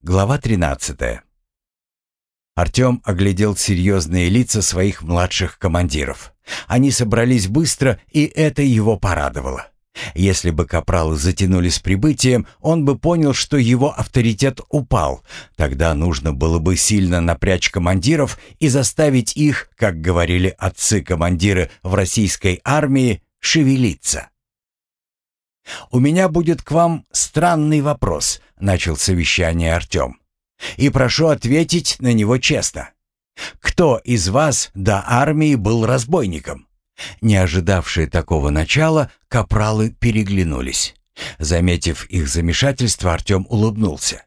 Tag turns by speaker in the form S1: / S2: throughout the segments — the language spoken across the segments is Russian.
S1: Глава 13. Артем оглядел серьезные лица своих младших командиров. Они собрались быстро, и это его порадовало. Если бы капралы затянули с прибытием, он бы понял, что его авторитет упал. Тогда нужно было бы сильно напрячь командиров и заставить их, как говорили отцы-командиры в российской армии, шевелиться. «У меня будет к вам странный вопрос», — начал совещание Артем. «И прошу ответить на него честно. Кто из вас до армии был разбойником?» Не ожидавшие такого начала, капралы переглянулись. Заметив их замешательство, Артем улыбнулся.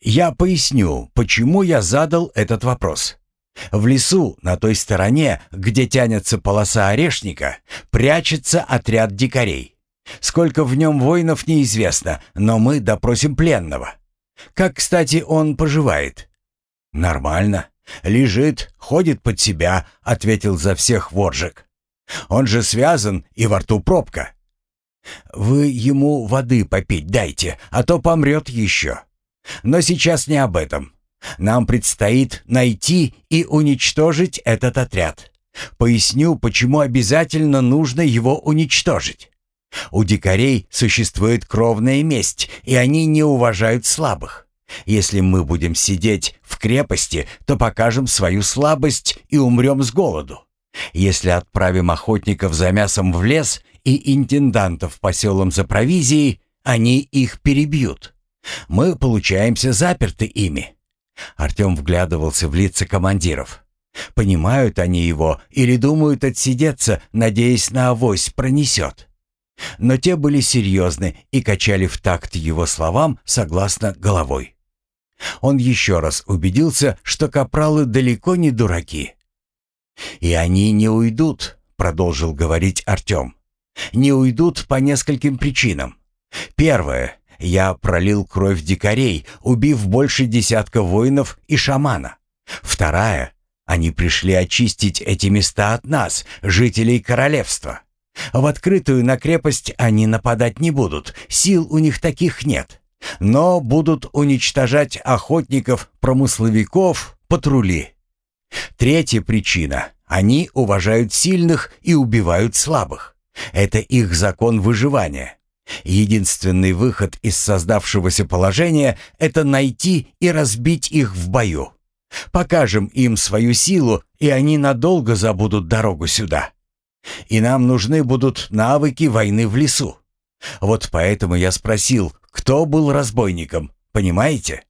S1: «Я поясню, почему я задал этот вопрос. В лесу, на той стороне, где тянется полоса орешника, прячется отряд дикарей. Сколько в нем воинов неизвестно, но мы допросим пленного. Как, кстати, он поживает? Нормально. Лежит, ходит под себя, ответил за всех Воржик. Он же связан и во рту пробка. Вы ему воды попить дайте, а то помрет еще. Но сейчас не об этом. Нам предстоит найти и уничтожить этот отряд. Поясню, почему обязательно нужно его уничтожить. У дикарей существует кровная месть, и они не уважают слабых. Если мы будем сидеть в крепости, то покажем свою слабость и умрем с голоду. Если отправим охотников за мясом в лес и интендантов по селам за провизией, они их перебьют. Мы получаемся заперты ими. Артем вглядывался в лица командиров. Понимают они его или думают отсидеться, надеясь на авось пронесет. Но те были серьезны и качали в такт его словам согласно головой. Он еще раз убедился, что капралы далеко не дураки. «И они не уйдут», — продолжил говорить Артем. «Не уйдут по нескольким причинам. Первое. Я пролил кровь дикарей, убив больше десятка воинов и шамана. Вторая. Они пришли очистить эти места от нас, жителей королевства. В открытую на крепость они нападать не будут, сил у них таких нет. Но будут уничтожать охотников, промысловиков, патрули. Третья причина – они уважают сильных и убивают слабых. Это их закон выживания. Единственный выход из создавшегося положения – это найти и разбить их в бою. Покажем им свою силу, и они надолго забудут дорогу сюда. И нам нужны будут навыки войны в лесу. Вот поэтому я спросил, кто был разбойником, понимаете?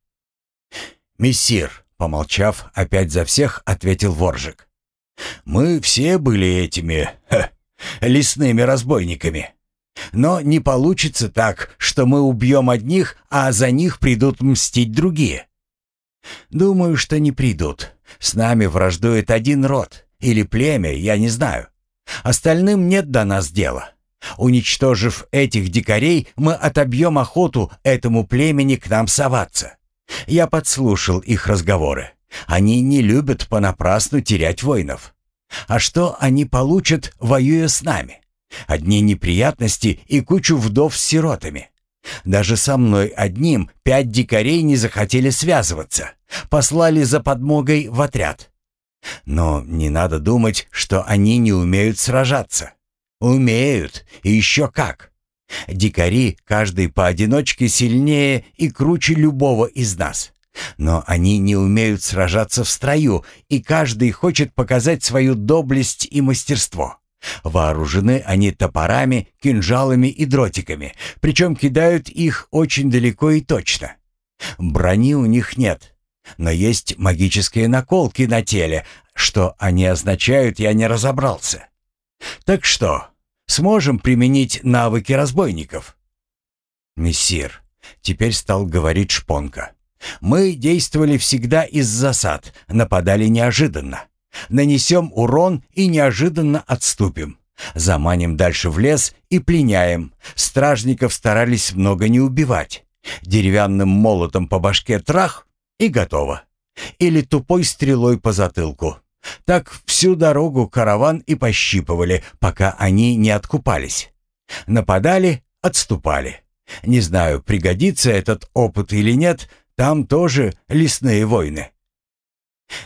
S1: Мессир, помолчав, опять за всех ответил Воржик. Мы все были этими ха, лесными разбойниками. Но не получится так, что мы убьем одних, а за них придут мстить другие. Думаю, что не придут. С нами враждует один род или племя, я не знаю. Остальным нет до нас дела. Уничтожив этих дикарей, мы отобьем охоту этому племени к нам соваться. Я подслушал их разговоры. Они не любят понапрасну терять воинов. А что они получат, воюя с нами? Одни неприятности и кучу вдов с сиротами. Даже со мной одним пять дикарей не захотели связываться. Послали за подмогой в отряд. Но не надо думать, что они не умеют сражаться. Умеют, и еще как. Дикари, каждый поодиночке сильнее и круче любого из нас. Но они не умеют сражаться в строю, и каждый хочет показать свою доблесть и мастерство. Вооружены они топорами, кинжалами и дротиками, причем кидают их очень далеко и точно. Брони у них нет, но есть магические наколки на теле. Что они означают, я не разобрался. Так что, сможем применить навыки разбойников? Мессир, теперь стал говорить Шпонка. Мы действовали всегда из засад, нападали неожиданно. Нанесем урон и неожиданно отступим. Заманим дальше в лес и пленяем. Стражников старались много не убивать. Деревянным молотом по башке трах и готово. Или тупой стрелой по затылку. Так всю дорогу караван и пощипывали, пока они не откупались. Нападали, отступали. Не знаю, пригодится этот опыт или нет, Там тоже лесные войны».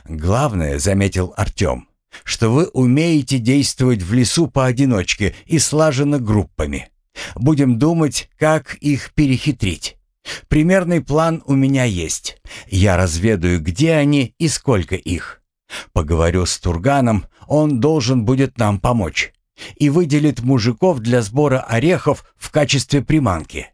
S1: «Главное», — заметил Артем, — «что вы умеете действовать в лесу поодиночке и слаженно группами. Будем думать, как их перехитрить. Примерный план у меня есть. Я разведаю, где они и сколько их. Поговорю с Турганом, он должен будет нам помочь. И выделит мужиков для сбора орехов в качестве приманки.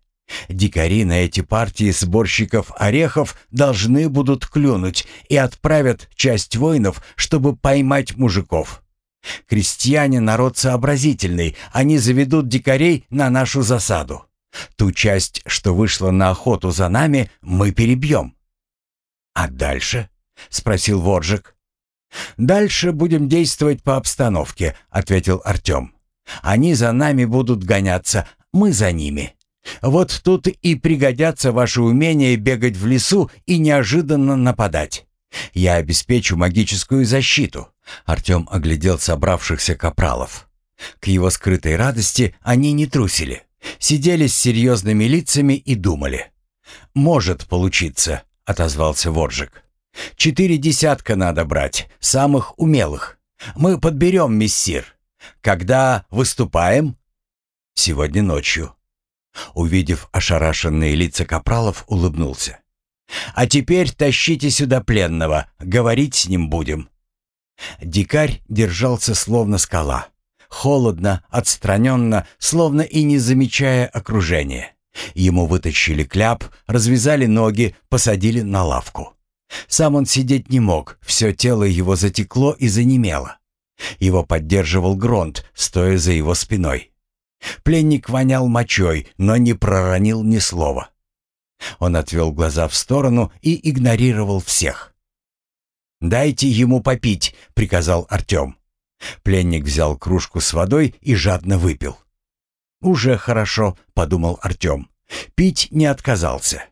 S1: Дикари на эти партии сборщиков орехов должны будут клюнуть и отправят часть воинов, чтобы поймать мужиков. Крестьяне народ сообразительный, они заведут дикарей на нашу засаду. Ту часть, что вышла на охоту за нами, мы перебьем. «А дальше?» — спросил Воржик. «Дальше будем действовать по обстановке», — ответил Артем. «Они за нами будут гоняться, мы за ними. Вот тут и пригодятся ваши умения бегать в лесу и неожиданно нападать. Я обеспечу магическую защиту». Артем оглядел собравшихся капралов. К его скрытой радости они не трусили. Сидели с серьезными лицами и думали. «Может получиться», — отозвался Воржик. «Четыре десятка надо брать, самых умелых. Мы подберем, мессир. Когда выступаем?» «Сегодня ночью». Увидев ошарашенные лица капралов, улыбнулся. «А теперь тащите сюда пленного, говорить с ним будем». Дикарь держался словно скала. Холодно, отстраненно, словно и не замечая окружения. Ему вытащили кляп, развязали ноги, посадили на лавку. Сам он сидеть не мог, все тело его затекло и занемело. Его поддерживал Гронт, стоя за его спиной. Пленник вонял мочой, но не проронил ни слова. Он отвел глаза в сторону и игнорировал всех. «Дайте ему попить», — приказал Артем. Пленник взял кружку с водой и жадно выпил. «Уже хорошо», — подумал Артем. Пить не отказался.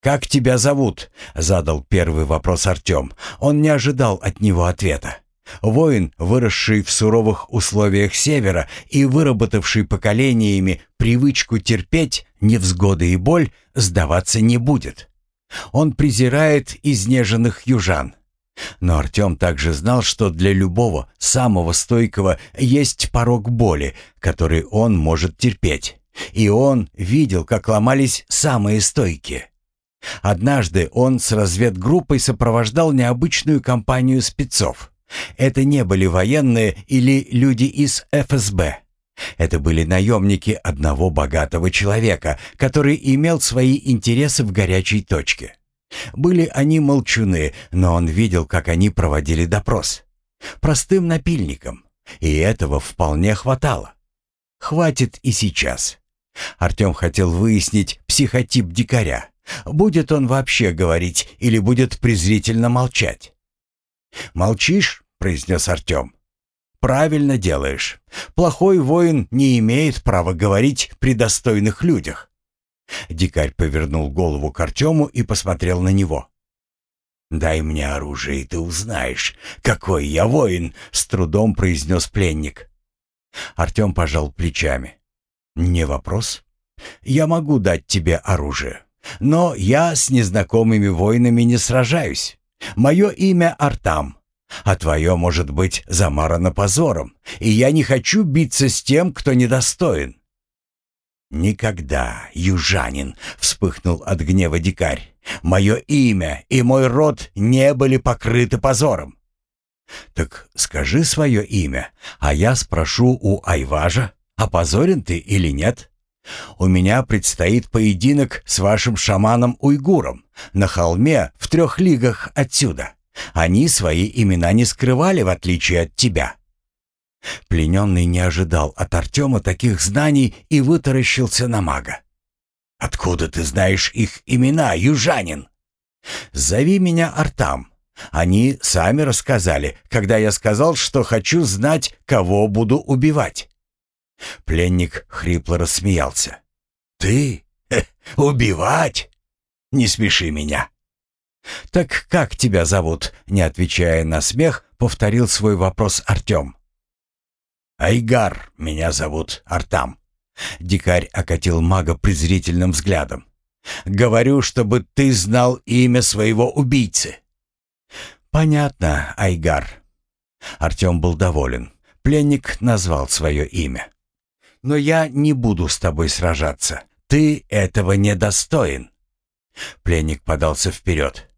S1: «Как тебя зовут?» — задал первый вопрос Артем. Он не ожидал от него ответа. Воин, выросший в суровых условиях севера и выработавший поколениями привычку терпеть невзгоды и боль, сдаваться не будет. Он презирает изнеженных южан. Но Артем также знал, что для любого самого стойкого есть порог боли, который он может терпеть. И он видел, как ломались самые стойкие. Однажды он с разведгруппой сопровождал необычную компанию спецов. Это не были военные или люди из ФСБ. Это были наемники одного богатого человека, который имел свои интересы в горячей точке. Были они молчуны, но он видел, как они проводили допрос. Простым напильником. И этого вполне хватало. Хватит и сейчас. Артем хотел выяснить психотип дикаря. Будет он вообще говорить или будет презрительно молчать? «Молчишь?» — произнес Артем. «Правильно делаешь. Плохой воин не имеет права говорить при достойных людях. Дикарь повернул голову к Артему и посмотрел на него. «Дай мне оружие, и ты узнаешь, какой я воин», — с трудом произнес пленник. Артем пожал плечами. «Не вопрос. Я могу дать тебе оружие, но я с незнакомыми воинами не сражаюсь. Мое имя Артам, а твое может быть замарано позором, и я не хочу биться с тем, кто недостоин. «Никогда, южанин!» — вспыхнул от гнева дикарь. «Мое имя и мой род не были покрыты позором». «Так скажи свое имя, а я спрошу у Айважа, опозорен ты или нет. У меня предстоит поединок с вашим шаманом-уйгуром на холме в трех лигах отсюда. Они свои имена не скрывали, в отличие от тебя. Плененный не ожидал от Артема таких знаний и вытаращился на мага. «Откуда ты знаешь их имена, южанин?» «Зови меня Артам. Они сами рассказали, когда я сказал, что хочу знать, кого буду убивать». Пленник хрипло рассмеялся. «Ты? Э, убивать? Не смеши меня!» «Так как тебя зовут?» Не отвечая на смех, повторил свой вопрос Артем. «Айгар, меня зовут Артам». Дикарь окатил мага презрительным взглядом. Говорю, чтобы ты знал имя своего убийцы». «Понятно, Айгар». Артем был доволен. Пленник назвал свое имя. «Но я не буду с тобой сражаться. Ты этого недостоин». Пленник подался вперед.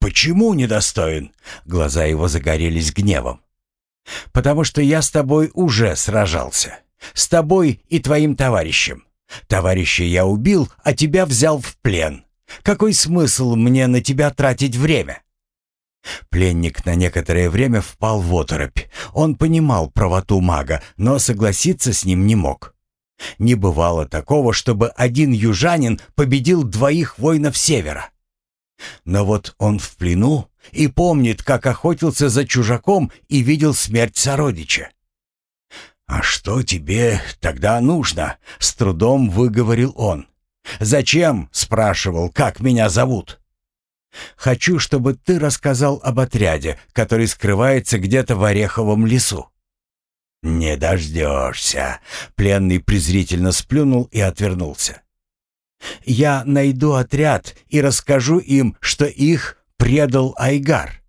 S1: «Почему недостоин?» Глаза его загорелись гневом. «Потому что я с тобой уже сражался. С тобой и твоим товарищем. Товарища я убил, а тебя взял в плен. Какой смысл мне на тебя тратить время?» Пленник на некоторое время впал в оторопь. Он понимал правоту мага, но согласиться с ним не мог. Не бывало такого, чтобы один южанин победил двоих воинов севера. Но вот он в плену и помнит, как охотился за чужаком и видел смерть сородича. «А что тебе тогда нужно?» — с трудом выговорил он. «Зачем?» — спрашивал, «как меня зовут?» «Хочу, чтобы ты рассказал об отряде, который скрывается где-то в Ореховом лесу». «Не дождешься!» — пленный презрительно сплюнул и отвернулся. «Я найду отряд и расскажу им, что их предал Айгар.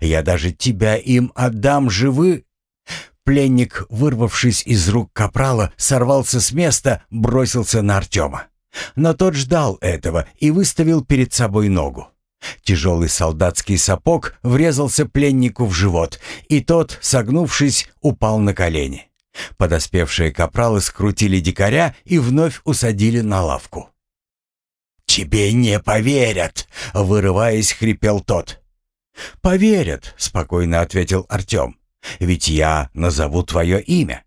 S1: Я даже тебя им отдам живы, Пленник, вырвавшись из рук капрала, сорвался с места, бросился на Артема. Но тот ждал этого и выставил перед собой ногу. Тяжелый солдатский сапог врезался пленнику в живот, и тот, согнувшись, упал на колени. Подоспевшие капралы скрутили дикаря и вновь усадили на лавку. «Тебе не поверят!» — вырываясь, хрипел тот. «Поверят», — спокойно ответил Артем. Ведь я назову твое имя».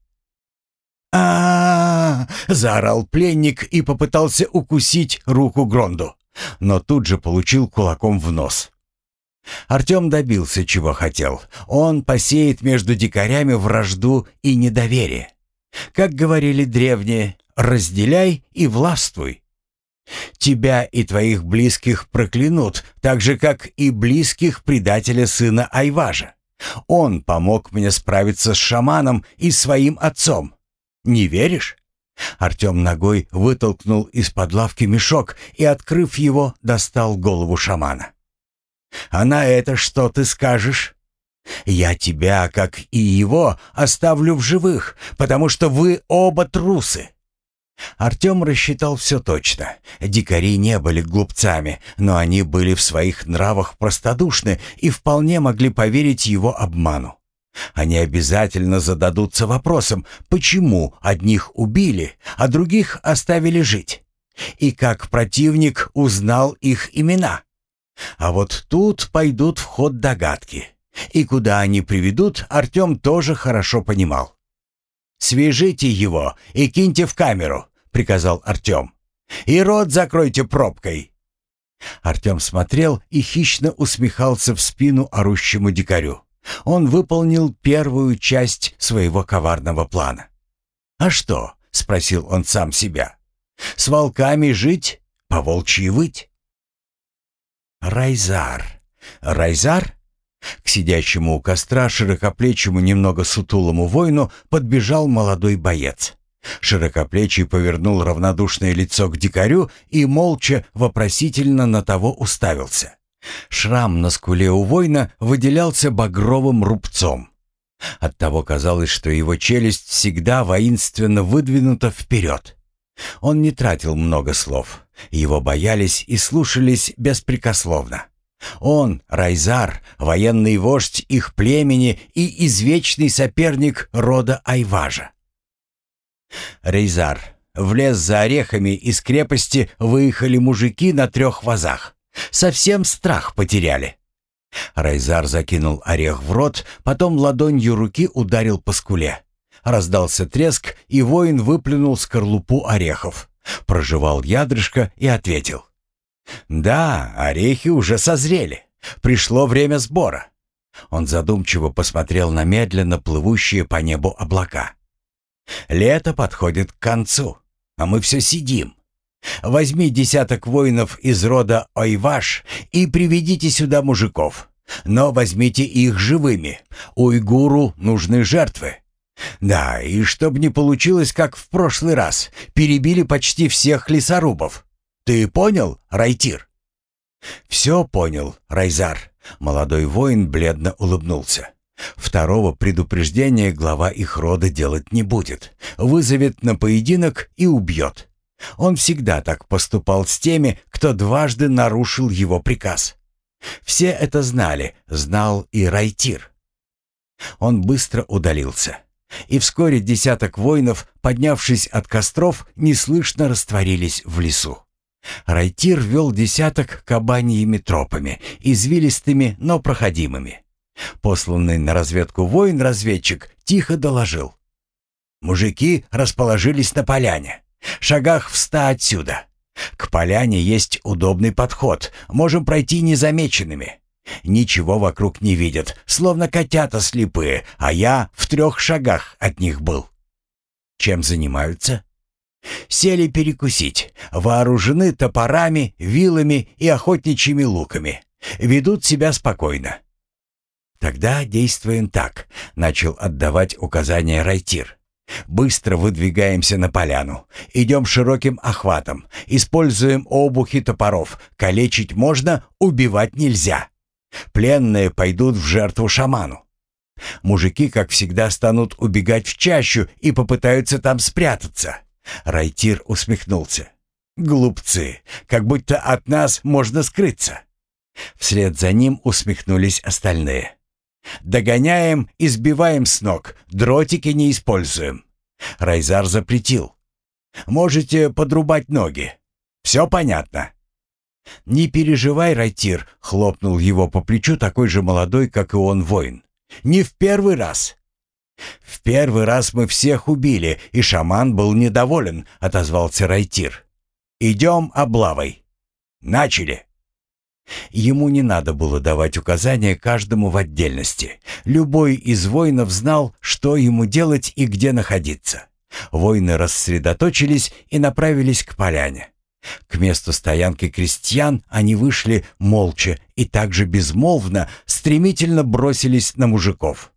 S1: А, -а, -а, заорал пленник и попытался укусить руку Гронду, но тут же получил кулаком в нос. Артем добился, чего хотел. Он посеет между дикарями вражду и недоверие. Как говорили древние, разделяй и властвуй. Тебя и твоих близких проклянут, так же, как и близких предателя сына Айважа. Он помог мне справиться с шаманом и своим отцом. Не веришь?» Артем ногой вытолкнул из-под лавки мешок и, открыв его, достал голову шамана. «А на это что ты скажешь?» «Я тебя, как и его, оставлю в живых, потому что вы оба трусы. Артем рассчитал все точно. Дикари не были глупцами, но они были в своих нравах простодушны и вполне могли поверить его обману. Они обязательно зададутся вопросом, почему одних убили, а других оставили жить. И как противник узнал их имена. А вот тут пойдут в ход догадки. И куда они приведут, Артем тоже хорошо понимал. «Свяжите его и киньте в камеру», — приказал Артем. «И рот закройте пробкой!» Артем смотрел и хищно усмехался в спину орущему дикарю. Он выполнил первую часть своего коварного плана. «А что?» — спросил он сам себя. «С волками жить, по волчьи выть?» «Райзар! Райзар?» К сидящему у костра широкоплечему немного сутулому воину подбежал молодой боец. Широкоплечий повернул равнодушное лицо к дикарю и молча, вопросительно на того уставился. Шрам на скуле у воина выделялся багровым рубцом. Оттого казалось, что его челюсть всегда воинственно выдвинута вперед. Он не тратил много слов. Его боялись и слушались беспрекословно. Он, Райзар, военный вождь их племени и извечный соперник рода Айважа. Рейзар. В лес за орехами из крепости выехали мужики на трех вазах. Совсем страх потеряли. Райзар закинул орех в рот, потом ладонью руки ударил по скуле. Раздался треск, и воин выплюнул скорлупу орехов. Прожевал ядрышко и ответил. «Да, орехи уже созрели. Пришло время сбора». Он задумчиво посмотрел на медленно плывущие по небу облака. Лето подходит к концу, а мы все сидим. Возьми десяток воинов из рода Ойваш и приведите сюда мужиков. Но возьмите их живыми. Уйгуру нужны жертвы. Да, и чтоб не получилось, как в прошлый раз, перебили почти всех лесорубов. Ты понял, Райтир?» «Все понял, Райзар», — молодой воин бледно улыбнулся. Второго предупреждения глава их рода делать не будет. Вызовет на поединок и убьет. Он всегда так поступал с теми, кто дважды нарушил его приказ. Все это знали, знал и Райтир. Он быстро удалился. И вскоре десяток воинов, поднявшись от костров, неслышно растворились в лесу. Райтир вел десяток кабаньими тропами, извилистыми, но проходимыми. Посланный на разведку воин-разведчик тихо доложил. «Мужики расположились на поляне. Шагах в ста отсюда. К поляне есть удобный подход. Можем пройти незамеченными. Ничего вокруг не видят, словно котята слепые, а я в трех шагах от них был. Чем занимаются? Сели перекусить, вооружены топорами, вилами и охотничьими луками. Ведут себя спокойно. «Тогда действуем так», — начал отдавать указания Райтир. «Быстро выдвигаемся на поляну. Идем широким охватом. Используем обухи топоров. Калечить можно, убивать нельзя. Пленные пойдут в жертву шаману. Мужики, как всегда, станут убегать в чащу и попытаются там спрятаться». Райтир усмехнулся. «Глупцы, как будто от нас можно скрыться». Вслед за ним усмехнулись остальные. Догоняем и сбиваем с ног, дротики не используем. Райзар запретил. Можете подрубать ноги. Все понятно. «Не переживай, Райтир», — хлопнул его по плечу такой же молодой, как и он, воин. «Не в первый раз». «В первый раз мы всех убили, и шаман был недоволен», — отозвался Райтир. «Идем облавой». «Начали». Ему не надо было давать указания каждому в отдельности. Любой из воинов знал, что ему делать и где находиться. Воины рассредоточились и направились к поляне. К месту стоянки крестьян они вышли молча и также безмолвно стремительно бросились на мужиков.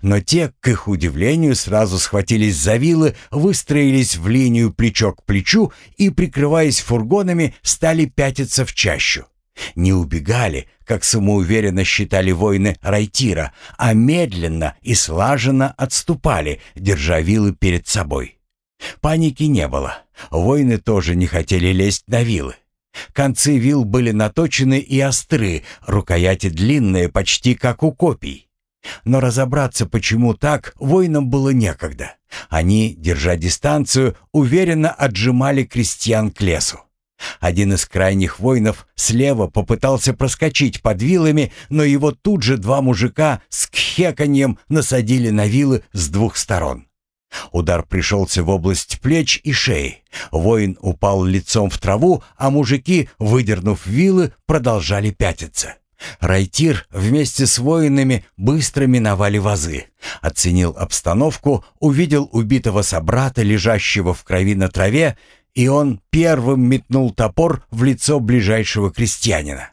S1: Но те, к их удивлению, сразу схватились за вилы, выстроились в линию плечо к плечу и, прикрываясь фургонами, стали пятиться в чащу. Не убегали, как самоуверенно считали воины Райтира, а медленно и слаженно отступали, держа вилы перед собой. Паники не было. Воины тоже не хотели лезть на вилы. Концы вил были наточены и остры, рукояти длинные, почти как у копий. Но разобраться, почему так, воинам было некогда. Они, держа дистанцию, уверенно отжимали крестьян к лесу. Один из крайних воинов слева попытался проскочить под вилами, но его тут же два мужика с кхеканьем насадили на вилы с двух сторон. Удар пришелся в область плеч и шеи. Воин упал лицом в траву, а мужики, выдернув вилы, продолжали пятиться. Райтир вместе с воинами быстро миновали вазы. Оценил обстановку, увидел убитого собрата, лежащего в крови на траве, и он первым метнул топор в лицо ближайшего крестьянина.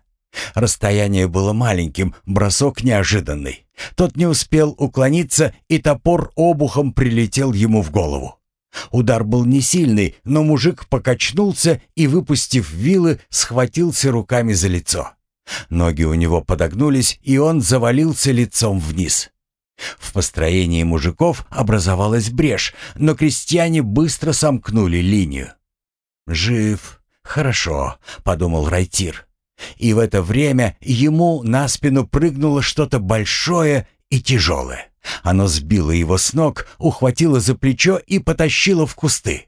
S1: Расстояние было маленьким, бросок неожиданный. Тот не успел уклониться, и топор обухом прилетел ему в голову. Удар был не сильный, но мужик покачнулся и, выпустив вилы, схватился руками за лицо. Ноги у него подогнулись, и он завалился лицом вниз. В построении мужиков образовалась брешь, но крестьяне быстро сомкнули линию. «Жив. Хорошо», — подумал Райтир. И в это время ему на спину прыгнуло что-то большое и тяжелое. Оно сбило его с ног, ухватило за плечо и потащило в кусты.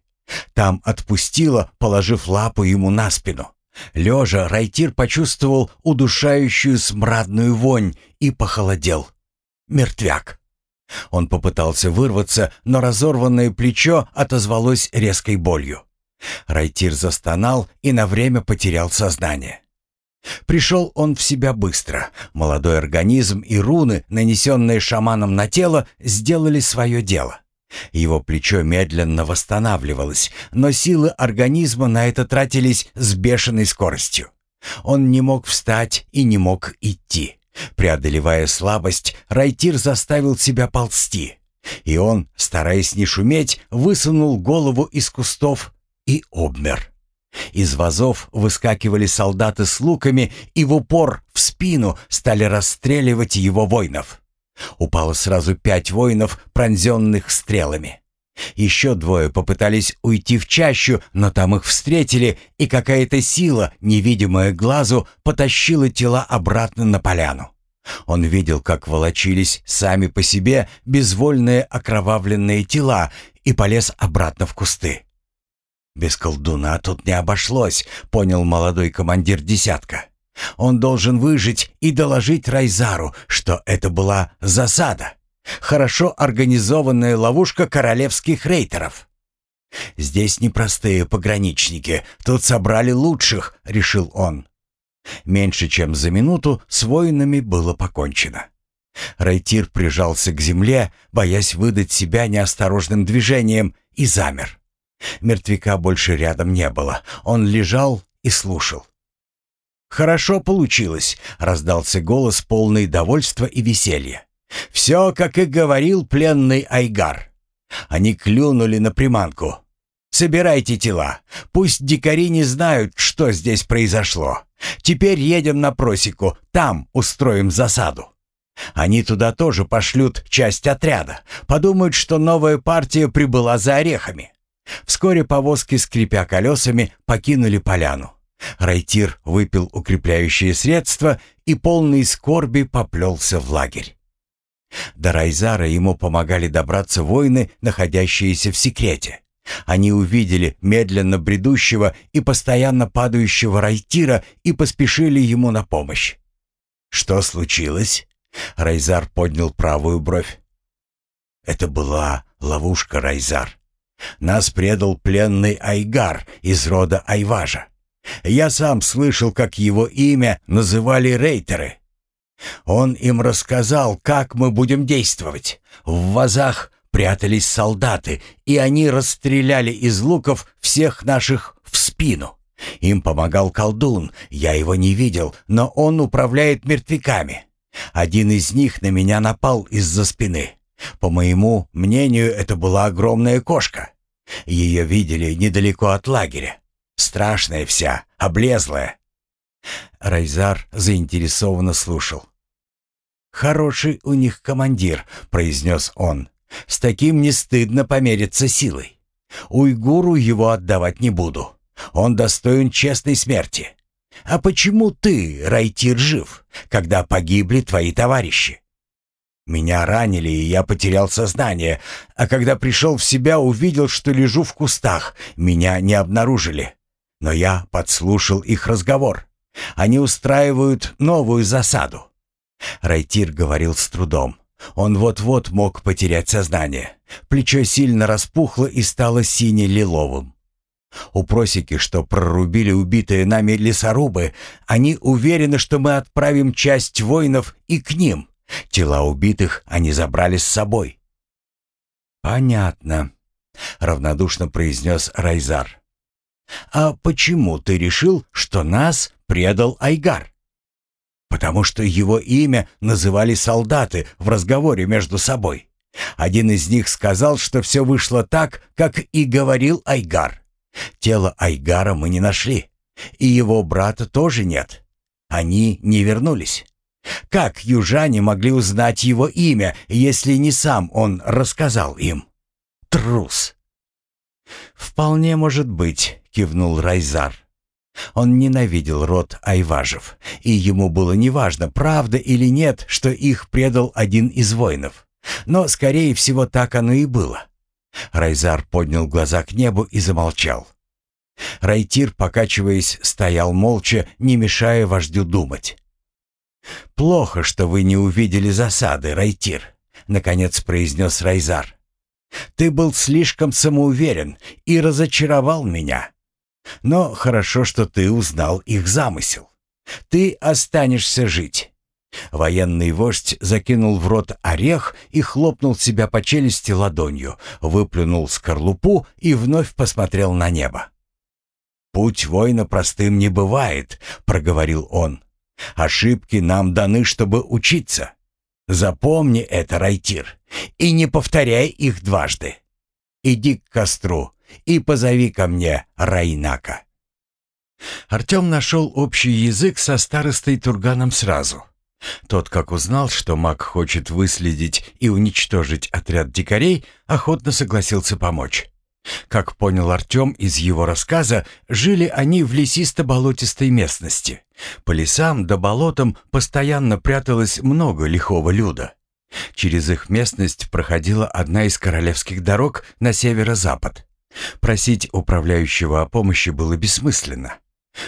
S1: Там отпустило, положив лапу ему на спину. Лежа, Райтир почувствовал удушающую смрадную вонь и похолодел. Мертвяк. Он попытался вырваться, но разорванное плечо отозвалось резкой болью. Райтир застонал и на время потерял сознание. Пришел он в себя быстро. Молодой организм и руны, нанесенные шаманом на тело, сделали свое дело. Его плечо медленно восстанавливалось, но силы организма на это тратились с бешеной скоростью. Он не мог встать и не мог идти. Преодолевая слабость, Райтир заставил себя ползти. И он, стараясь не шуметь, высунул голову из кустов и обмер. Из вазов выскакивали солдаты с луками и в упор в спину стали расстреливать его воинов. Упало сразу пять воинов, пронзенных стрелами. Еще двое попытались уйти в чащу, но там их встретили, и какая-то сила, невидимая глазу, потащила тела обратно на поляну. Он видел, как волочились сами по себе безвольные окровавленные тела, и полез обратно в кусты. «Без колдуна тут не обошлось», — понял молодой командир десятка. «Он должен выжить и доложить Райзару, что это была засада. Хорошо организованная ловушка королевских рейтеров». «Здесь непростые пограничники, тут собрали лучших», — решил он. Меньше чем за минуту с воинами было покончено. Райтир прижался к земле, боясь выдать себя неосторожным движением, и замер. Мертвяка больше рядом не было. Он лежал и слушал. «Хорошо получилось», — раздался голос полный довольства и веселья. «Все, как и говорил пленный Айгар. Они клюнули на приманку. Собирайте тела. Пусть дикари не знают, что здесь произошло. Теперь едем на просеку, там устроим засаду. Они туда тоже пошлют часть отряда. Подумают, что новая партия прибыла за орехами. Вскоре повозки, скрипя колесами, покинули поляну. Райтир выпил укрепляющие средства и полный скорби поплелся в лагерь. До Райзара ему помогали добраться воины, находящиеся в секрете. Они увидели медленно бредущего и постоянно падающего Райтира и поспешили ему на помощь. «Что случилось?» Райзар поднял правую бровь. «Это была ловушка, Райзар. Нас предал пленный Айгар из рода Айважа. Я сам слышал, как его имя называли рейтеры. Он им рассказал, как мы будем действовать. В вазах прятались солдаты, и они расстреляли из луков всех наших в спину. Им помогал колдун, я его не видел, но он управляет мертвяками. Один из них на меня напал из-за спины. По моему мнению, это была огромная кошка. Ее видели недалеко от лагеря. Страшная вся, облезлая. Райзар заинтересованно слушал. «Хороший у них командир», — произнес он. «С таким не стыдно помериться силой. Уйгуру его отдавать не буду. Он достоин честной смерти. А почему ты, Райтир, жив, когда погибли твои товарищи? Меня ранили, и я потерял сознание, а когда пришел в себя, увидел, что лежу в кустах. Меня не обнаружили. Но я подслушал их разговор. Они устраивают новую засаду. Райтир говорил с трудом. Он вот-вот мог потерять сознание. Плечо сильно распухло и стало сине-лиловым. У просеки, что прорубили убитые нами лесорубы, они уверены, что мы отправим часть воинов и к ним. Тела убитых они забрали с собой». «Понятно», — равнодушно произнес Райзар. «А почему ты решил, что нас предал Айгар?» «Потому что его имя называли солдаты в разговоре между собой. Один из них сказал, что все вышло так, как и говорил Айгар. Тело Айгара мы не нашли, и его брата тоже нет. Они не вернулись. Как южане могли узнать его имя, если не сам он рассказал им? Трус. «Вполне может быть», — кивнул Райзар. Он ненавидел род Айважев, и ему было неважно, правда или нет, что их предал один из воинов. Но, скорее всего, так оно и было. Райзар поднял глаза к небу и замолчал. Райтир, покачиваясь, стоял молча, не мешая вождю думать. «Плохо, что вы не увидели засады, Райтир», — наконец произнес Райзар. «Ты был слишком самоуверен и разочаровал меня. Но хорошо, что ты узнал их замысел. Ты останешься жить». Военный вождь закинул в рот орех и хлопнул себя по челюсти ладонью, выплюнул скорлупу и вновь посмотрел на небо. «Путь воина простым не бывает», — проговорил он. Ошибки нам даны, чтобы учиться. Запомни это, Райтир, и не повторяй их дважды. Иди к костру и позови ко мне Райнака». Артем нашел общий язык со старостой Турганом сразу. Тот, как узнал, что маг хочет выследить и уничтожить отряд дикарей, охотно согласился помочь. Как понял Артем из его рассказа, жили они в лесисто-болотистой местности. По лесам да болотам постоянно пряталось много лихого люда. Через их местность проходила одна из королевских дорог на северо-запад. Просить управляющего о помощи было бессмысленно.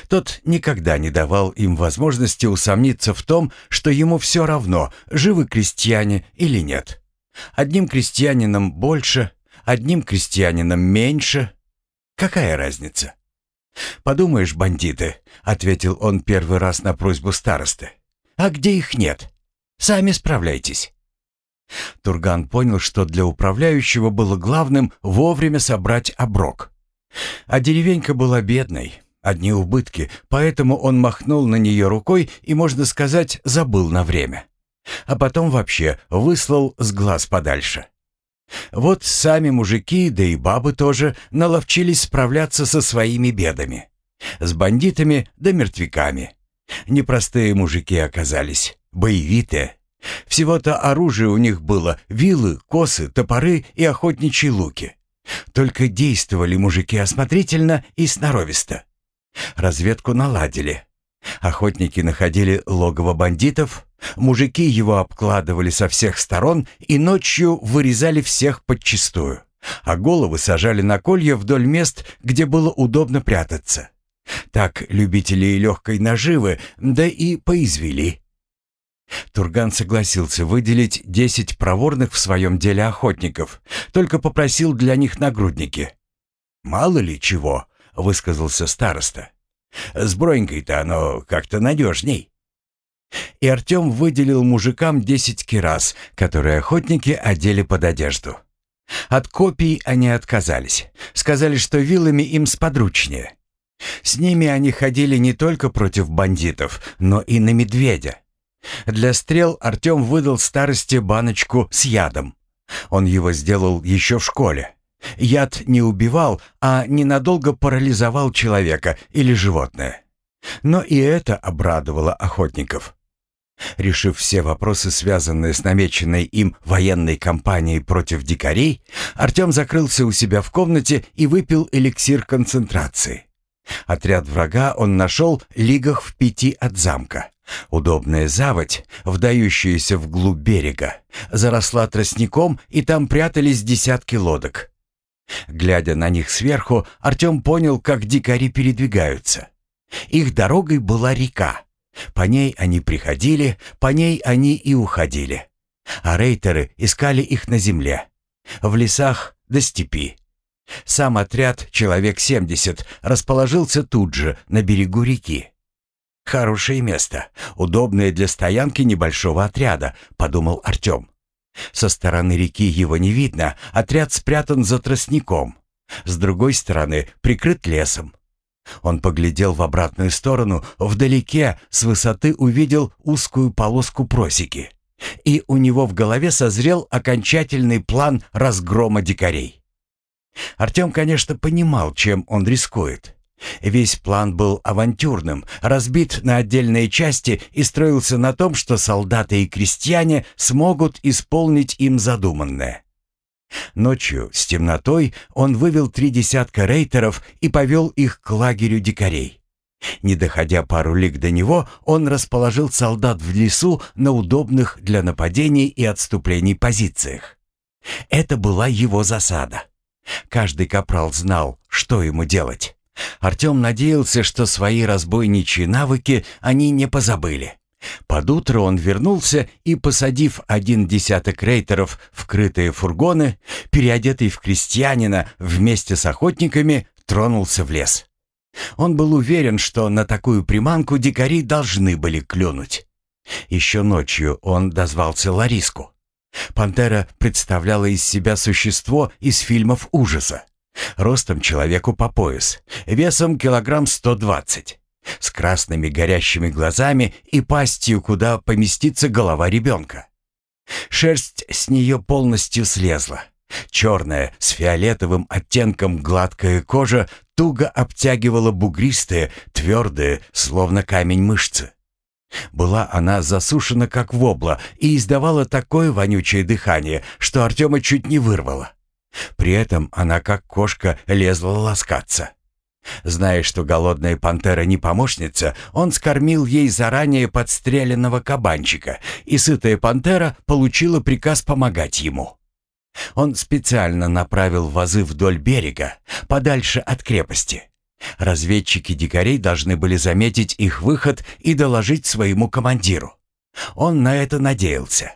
S1: Тот никогда не давал им возможности усомниться в том, что ему все равно, живы крестьяне или нет. Одним крестьянином больше, одним крестьянином меньше. Какая разница? «Подумаешь, бандиты», — ответил он первый раз на просьбу старосты. «А где их нет? Сами справляйтесь». Турган понял, что для управляющего было главным вовремя собрать оброк. А деревенька была бедной, одни убытки, поэтому он махнул на нее рукой и, можно сказать, забыл на время. А потом вообще выслал с глаз подальше. Вот сами мужики, да и бабы тоже, наловчились справляться со своими бедами. С бандитами да мертвяками. Непростые мужики оказались, боевитые. Всего-то оружие у них было вилы, косы, топоры и охотничьи луки. Только действовали мужики осмотрительно и сноровисто. Разведку наладили. Охотники находили логово бандитов, мужики его обкладывали со всех сторон и ночью вырезали всех подчистую, а головы сажали на колья вдоль мест, где было удобно прятаться. Так любители легкой наживы, да и поизвели. Турган согласился выделить десять проворных в своем деле охотников, только попросил для них нагрудники. «Мало ли чего», — высказался староста. «С бронькой-то оно как-то надежней». И Артем выделил мужикам десять кирас, которые охотники одели под одежду. От копий они отказались. Сказали, что вилами им сподручнее. С ними они ходили не только против бандитов, но и на медведя. Для стрел Артем выдал старости баночку с ядом. Он его сделал еще в школе. Яд не убивал, а ненадолго парализовал человека или животное. Но и это обрадовало охотников. Решив все вопросы, связанные с намеченной им военной кампанией против дикарей, Артем закрылся у себя в комнате и выпил эликсир концентрации. Отряд врага он нашел лигах в пяти от замка. Удобная заводь, вдающаяся вглубь берега, заросла тростником, и там прятались десятки лодок. Глядя на них сверху, Артем понял, как дикари передвигаются. Их дорогой была река. По ней они приходили, по ней они и уходили. А рейтеры искали их на земле, в лесах до степи. Сам отряд, человек 70, расположился тут же, на берегу реки. «Хорошее место, удобное для стоянки небольшого отряда», — подумал Артем. Со стороны реки его не видно, отряд спрятан за тростником. С другой стороны прикрыт лесом. Он поглядел в обратную сторону, вдалеке, с высоты увидел узкую полоску просеки. И у него в голове созрел окончательный план разгрома дикарей. Артем, конечно, понимал, чем он рискует. Весь план был авантюрным, разбит на отдельные части и строился на том, что солдаты и крестьяне смогут исполнить им задуманное. Ночью, с темнотой, он вывел три десятка рейтеров и повел их к лагерю дикарей. Не доходя пару лиг до него, он расположил солдат в лесу на удобных для нападений и отступлений позициях. Это была его засада. Каждый капрал знал, что ему делать. Артем надеялся, что свои разбойничьи навыки они не позабыли. Под утро он вернулся и, посадив один десяток рейтеров в крытые фургоны, переодетый в крестьянина вместе с охотниками, тронулся в лес. Он был уверен, что на такую приманку дикари должны были клюнуть. Еще ночью он дозвался Лариску. Пантера представляла из себя существо из фильмов ужаса. Ростом человеку по пояс, весом килограмм сто двадцать, с красными горящими глазами и пастью, куда поместится голова ребенка. Шерсть с нее полностью слезла. Черная, с фиолетовым оттенком гладкая кожа туго обтягивала бугристые, твердые, словно камень мышцы. Была она засушена, как вобла, и издавала такое вонючее дыхание, что Артема чуть не вырвало. При этом она, как кошка, лезла ласкаться. Зная, что голодная пантера не помощница, он скормил ей заранее подстреленного кабанчика, и сытая пантера получила приказ помогать ему. Он специально направил вазы вдоль берега, подальше от крепости. Разведчики дикарей должны были заметить их выход и доложить своему командиру. Он на это надеялся.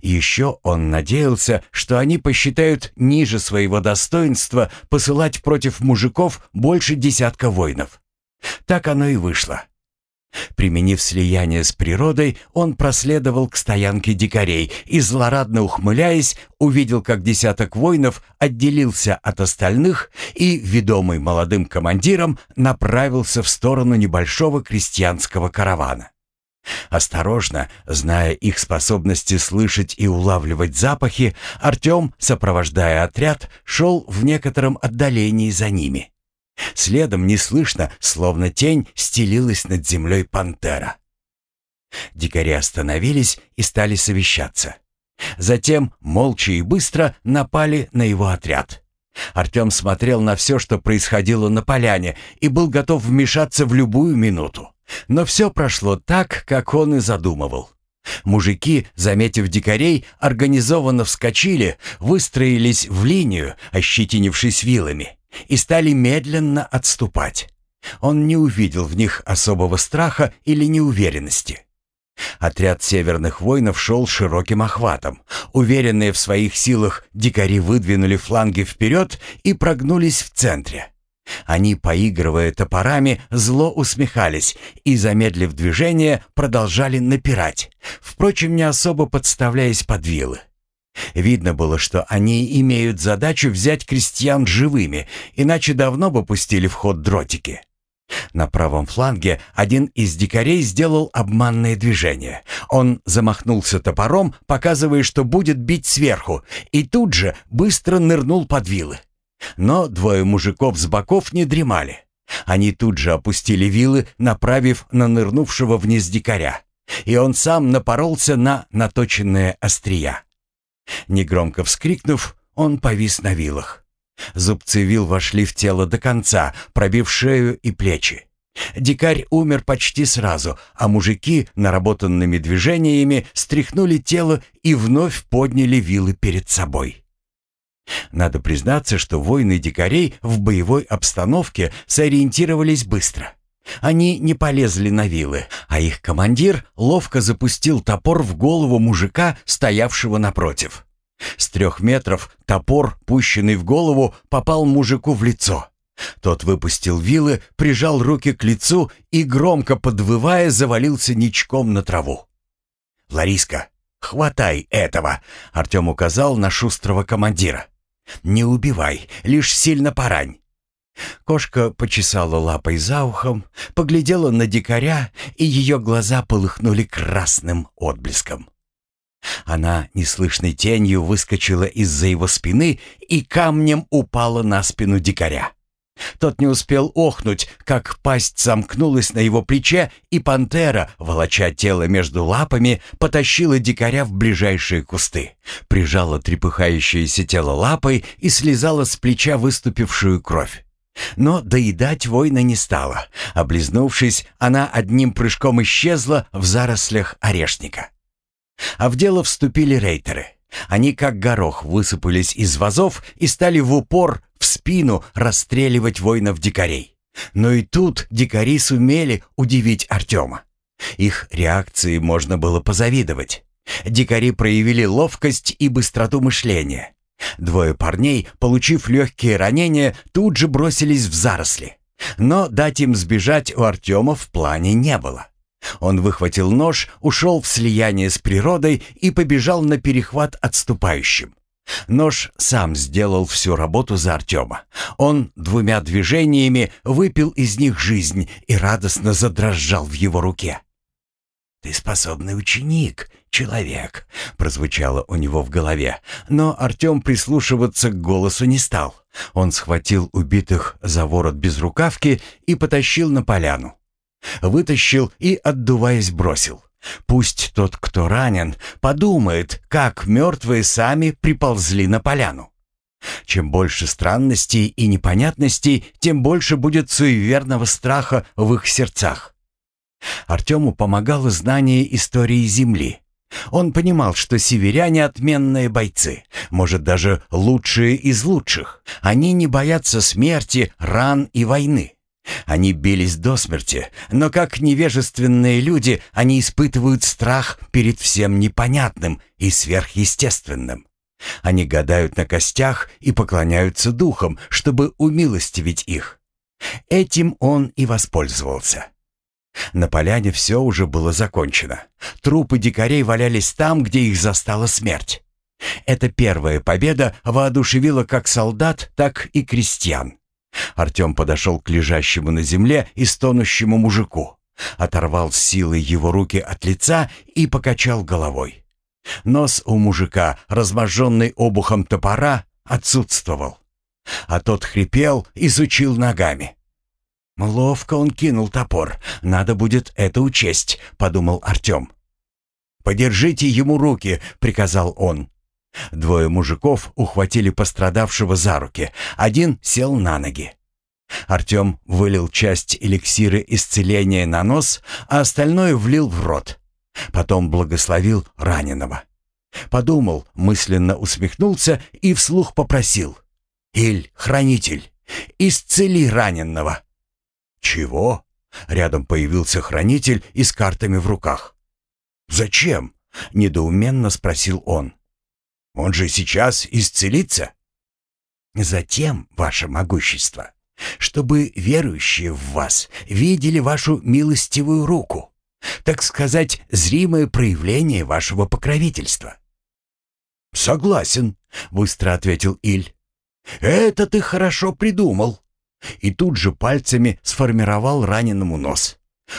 S1: Еще он надеялся, что они посчитают ниже своего достоинства посылать против мужиков больше десятка воинов. Так оно и вышло. Применив слияние с природой, он проследовал к стоянке дикарей и, злорадно ухмыляясь, увидел, как десяток воинов отделился от остальных и, ведомый молодым командиром, направился в сторону небольшого крестьянского каравана. Осторожно, зная их способности слышать и улавливать запахи, Артем, сопровождая отряд, шел в некотором отдалении за ними. Следом неслышно, словно тень, стелилась над землей пантера. Дикари остановились и стали совещаться. Затем, молча и быстро, напали на его отряд. Артем смотрел на все, что происходило на поляне, и был готов вмешаться в любую минуту. Но все прошло так, как он и задумывал. Мужики, заметив дикарей, организованно вскочили, выстроились в линию, ощетинившись вилами, и стали медленно отступать. Он не увидел в них особого страха или неуверенности. Отряд северных воинов шел широким охватом. Уверенные в своих силах, дикари выдвинули фланги вперед и прогнулись в центре. Они, поигрывая топорами, зло усмехались и, замедлив движение, продолжали напирать, впрочем, не особо подставляясь под вилы. Видно было, что они имеют задачу взять крестьян живыми, иначе давно бы пустили в ход дротики. На правом фланге один из дикарей сделал обманное движение. Он замахнулся топором, показывая, что будет бить сверху, и тут же быстро нырнул под вилы. Но двое мужиков с боков не дремали. Они тут же опустили вилы, направив на нырнувшего вниз дикаря. И он сам напоролся на наточенные острия. Негромко вскрикнув, он повис на вилах. Зубцы вил вошли в тело до конца, пробив шею и плечи. Дикарь умер почти сразу, а мужики, наработанными движениями, стряхнули тело и вновь подняли вилы перед собой. Надо признаться, что воины дикарей в боевой обстановке сориентировались быстро. Они не полезли на вилы, а их командир ловко запустил топор в голову мужика, стоявшего напротив. С трех метров топор, пущенный в голову, попал мужику в лицо. Тот выпустил вилы, прижал руки к лицу и, громко подвывая, завалился ничком на траву. «Лариска, хватай этого!» — Артем указал на шустрого командира. «Не убивай, лишь сильно порань». Кошка почесала лапой за ухом, поглядела на дикаря, и ее глаза полыхнули красным отблеском. Она неслышной тенью выскочила из-за его спины и камнем упала на спину дикаря. Тот не успел охнуть, как пасть сомкнулась на его плече, и пантера, волоча тело между лапами, потащила дикаря в ближайшие кусты, прижала трепыхающееся тело лапой и слезала с плеча выступившую кровь. Но доедать воина не стала. Облизнувшись, она одним прыжком исчезла в зарослях орешника. А в дело вступили рейтеры. Они как горох высыпались из вазов и стали в упор в спину расстреливать воинов-дикарей. Но и тут дикари сумели удивить Артема. Их реакции можно было позавидовать. Дикари проявили ловкость и быстроту мышления. Двое парней, получив легкие ранения, тут же бросились в заросли. Но дать им сбежать у Артема в плане не было. Он выхватил нож, ушел в слияние с природой и побежал на перехват отступающим. Нож сам сделал всю работу за Артема. Он двумя движениями выпил из них жизнь и радостно задрожал в его руке. «Ты способный ученик, человек», — прозвучало у него в голове. Но Артем прислушиваться к голосу не стал. Он схватил убитых за ворот безрукавки и потащил на поляну. Вытащил и, отдуваясь, бросил. Пусть тот, кто ранен, подумает, как мертвые сами приползли на поляну. Чем больше странностей и непонятностей, тем больше будет суеверного страха в их сердцах. Артему помогало знание истории Земли. Он понимал, что северяне отменные бойцы, может даже лучшие из лучших. Они не боятся смерти, ран и войны. Они бились до смерти, но как невежественные люди, они испытывают страх перед всем непонятным и сверхъестественным. Они гадают на костях и поклоняются духам, чтобы умилостивить их. Этим он и воспользовался. На поляне все уже было закончено. Трупы дикарей валялись там, где их застала смерть. Эта первая победа воодушевила как солдат, так и крестьян. Артем подошел к лежащему на земле и стонущему мужику, оторвал с силой его руки от лица и покачал головой. Нос у мужика, разможженный обухом топора, отсутствовал. А тот хрипел и сучил ногами. «Ловко он кинул топор. Надо будет это учесть», — подумал Артем. «Подержите ему руки», — приказал он. Двое мужиков ухватили пострадавшего за руки. Один сел на ноги. Артем вылил часть эликсира исцеления на нос, а остальное влил в рот. Потом благословил раненого. Подумал, мысленно усмехнулся и вслух попросил. «Иль, хранитель, исцели раненого!» «Чего?» Рядом появился хранитель и с картами в руках. «Зачем?» — недоуменно спросил он. «Он же сейчас исцелится?» «Затем, ваше могущество, чтобы верующие в вас видели вашу милостивую руку, так сказать, зримое проявление вашего покровительства». «Согласен», — быстро ответил Иль. «Это ты хорошо придумал» и тут же пальцами сформировал раненому нос.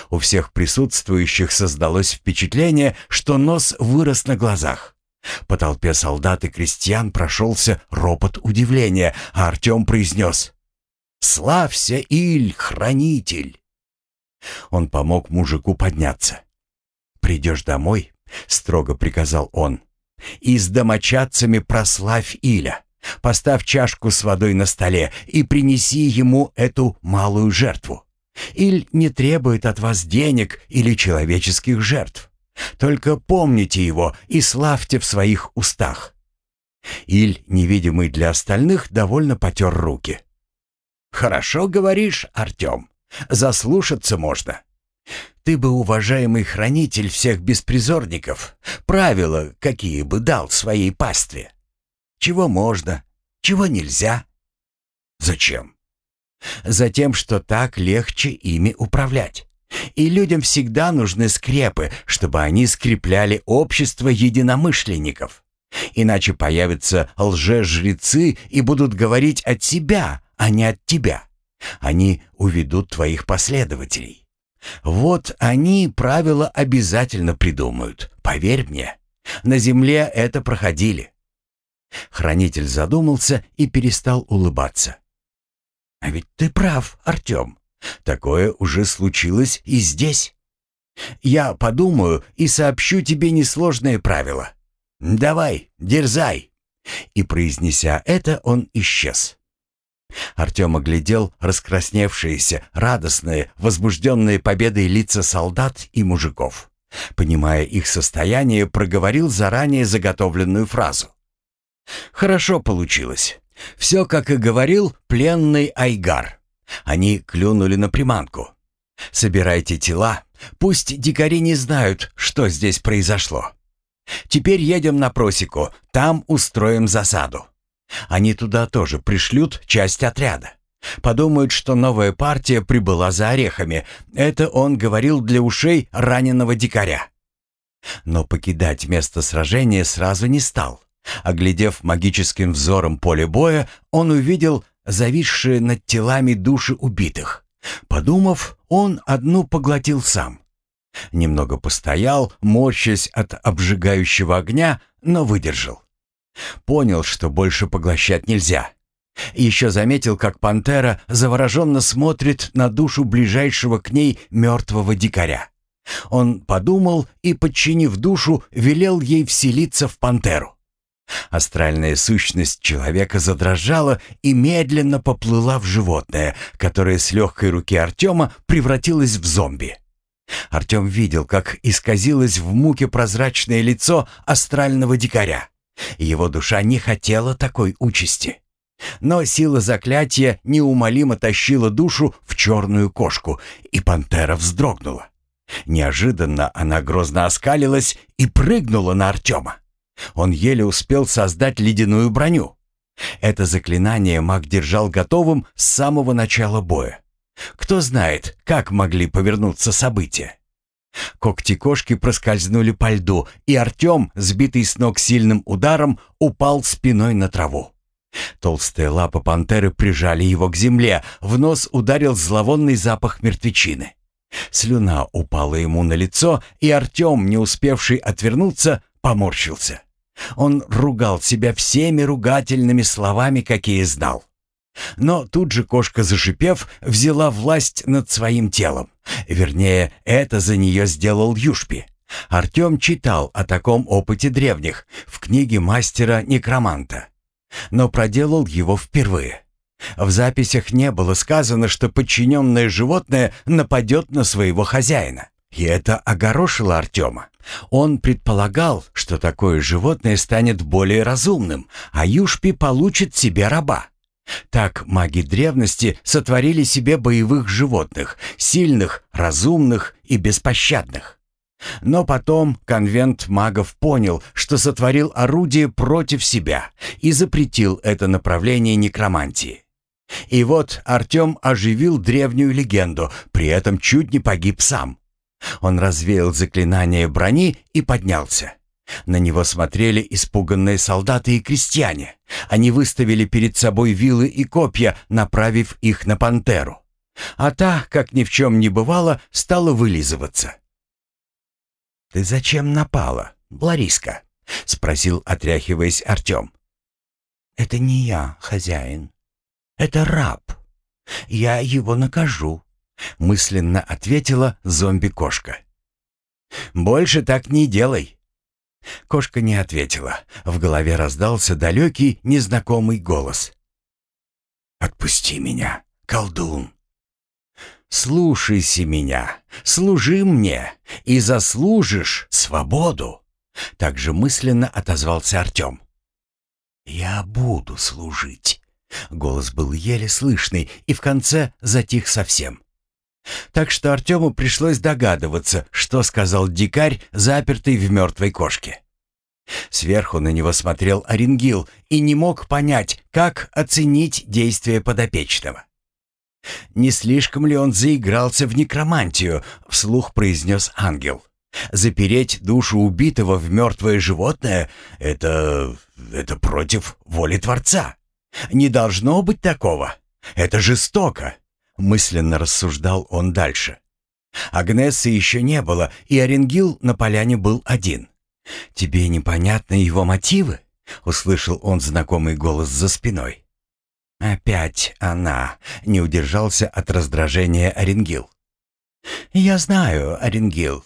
S1: У всех присутствующих создалось впечатление, что нос вырос на глазах. По толпе солдат и крестьян прошелся ропот удивления, а Артем произнес «Славься, Иль, хранитель!» Он помог мужику подняться. «Придешь домой», — строго приказал он, — «и с домочадцами прославь Иля. Поставь чашку с водой на столе и принеси ему эту малую жертву. Иль не требует от вас денег или человеческих жертв. Только помните его и славьте в своих устах». Иль, невидимый для остальных, довольно потер руки. «Хорошо говоришь, Артем. Заслушаться можно. Ты бы, уважаемый хранитель всех беспризорников, правила какие бы дал своей пастве. Чего можно, чего нельзя. Зачем? Затем, что так легче ими управлять. И людям всегда нужны скрепы, чтобы они скрепляли общество единомышленников. Иначе появятся лжежрецы и будут говорить от себя, а не от тебя. Они уведут твоих последователей. Вот они правила обязательно придумают, поверь мне. На земле это проходили. Хранитель задумался и перестал улыбаться. «А ведь ты прав, Артем. Такое уже случилось и здесь. Я подумаю и сообщу тебе несложные правила. Давай, дерзай!» И, произнеся это, он исчез. Артем оглядел раскрасневшиеся, радостные, возбужденные победой лица солдат и мужиков. Понимая их состояние, проговорил заранее заготовленную фразу. Хорошо получилось. Все, как и говорил пленный Айгар. Они клюнули на приманку. Собирайте тела, пусть дикари не знают, что здесь произошло. Теперь едем на просеку, там устроим засаду. Они туда тоже пришлют часть отряда. Подумают, что новая партия прибыла за орехами. Это он говорил для ушей раненого дикаря. Но покидать место сражения сразу не стал. Оглядев магическим взором поле боя, он увидел зависшие над телами души убитых. Подумав, он одну поглотил сам. Немного постоял, морщась от обжигающего огня, но выдержал. Понял, что больше поглощать нельзя. Еще заметил, как пантера завороженно смотрит на душу ближайшего к ней мертвого дикаря. Он подумал и, подчинив душу, велел ей вселиться в пантеру. Астральная сущность человека задрожала и медленно поплыла в животное, которое с легкой руки Артема превратилось в зомби. Артем видел, как исказилось в муке прозрачное лицо астрального дикаря. Его душа не хотела такой участи. Но сила заклятия неумолимо тащила душу в черную кошку, и пантера вздрогнула. Неожиданно она грозно оскалилась и прыгнула на Артема. Он еле успел создать ледяную броню. Это заклинание маг держал готовым с самого начала боя. Кто знает, как могли повернуться события. Когти кошки проскользнули по льду, и Артем, сбитый с ног сильным ударом, упал спиной на траву. Толстые лапы пантеры прижали его к земле, в нос ударил зловонный запах мертвечины. Слюна упала ему на лицо, и Артем, не успевший отвернуться, поморщился. Он ругал себя всеми ругательными словами, какие знал. Но тут же кошка, зашипев, взяла власть над своим телом. Вернее, это за нее сделал Юшпи. Артем читал о таком опыте древних в книге мастера-некроманта, но проделал его впервые. В записях не было сказано, что подчиненное животное нападет на своего хозяина. И это огорошило Артема. Он предполагал, что такое животное станет более разумным, а Юшпи получит себе раба. Так маги древности сотворили себе боевых животных, сильных, разумных и беспощадных. Но потом конвент магов понял, что сотворил орудие против себя и запретил это направление некромантии. И вот Артем оживил древнюю легенду, при этом чуть не погиб сам. Он развеял заклинание брони и поднялся. На него смотрели испуганные солдаты и крестьяне. Они выставили перед собой вилы и копья, направив их на пантеру. А та, как ни в чем не бывало, стала вылизываться. «Ты зачем напала, Блариска?» — спросил, отряхиваясь Артем. «Это не я, хозяин. Это раб. Я его накажу», — мысленно ответила зомби-кошка. «Больше так не делай», Кошка не ответила. В голове раздался далекий, незнакомый голос. «Отпусти меня, колдун!» «Слушайся меня, служи мне, и заслужишь свободу!» Также мысленно отозвался Артем. «Я буду служить!» Голос был еле слышный и в конце затих совсем. Так что Артему пришлось догадываться, что сказал дикарь, запертый в мертвой кошке. Сверху на него смотрел Оренгил и не мог понять, как оценить действия подопечного. «Не слишком ли он заигрался в некромантию?» — вслух произнес ангел. «Запереть душу убитого в мертвое животное — это... это против воли Творца. Не должно быть такого. Это жестоко. Мысленно рассуждал он дальше. Агнессы еще не было, и Оренгил на поляне был один. «Тебе непонятны его мотивы?» — услышал он знакомый голос за спиной. «Опять она!» — не удержался от раздражения Оренгил. «Я знаю, Оренгил,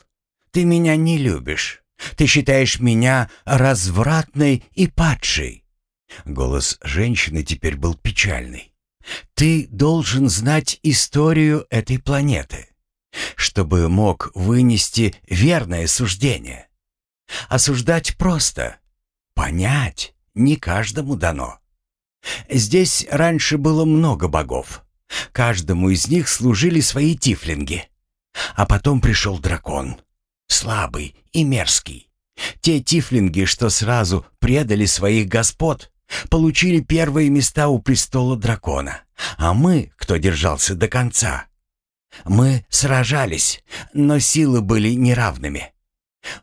S1: ты меня не любишь. Ты считаешь меня развратной и падшей». Голос женщины теперь был печальный. Ты должен знать историю этой планеты, чтобы мог вынести верное суждение. Осуждать просто, понять не каждому дано. Здесь раньше было много богов. Каждому из них служили свои тифлинги. А потом пришел дракон, слабый и мерзкий. Те тифлинги, что сразу предали своих господ, получили первые места у престола дракона, а мы, кто держался до конца, мы сражались, но силы были неравными.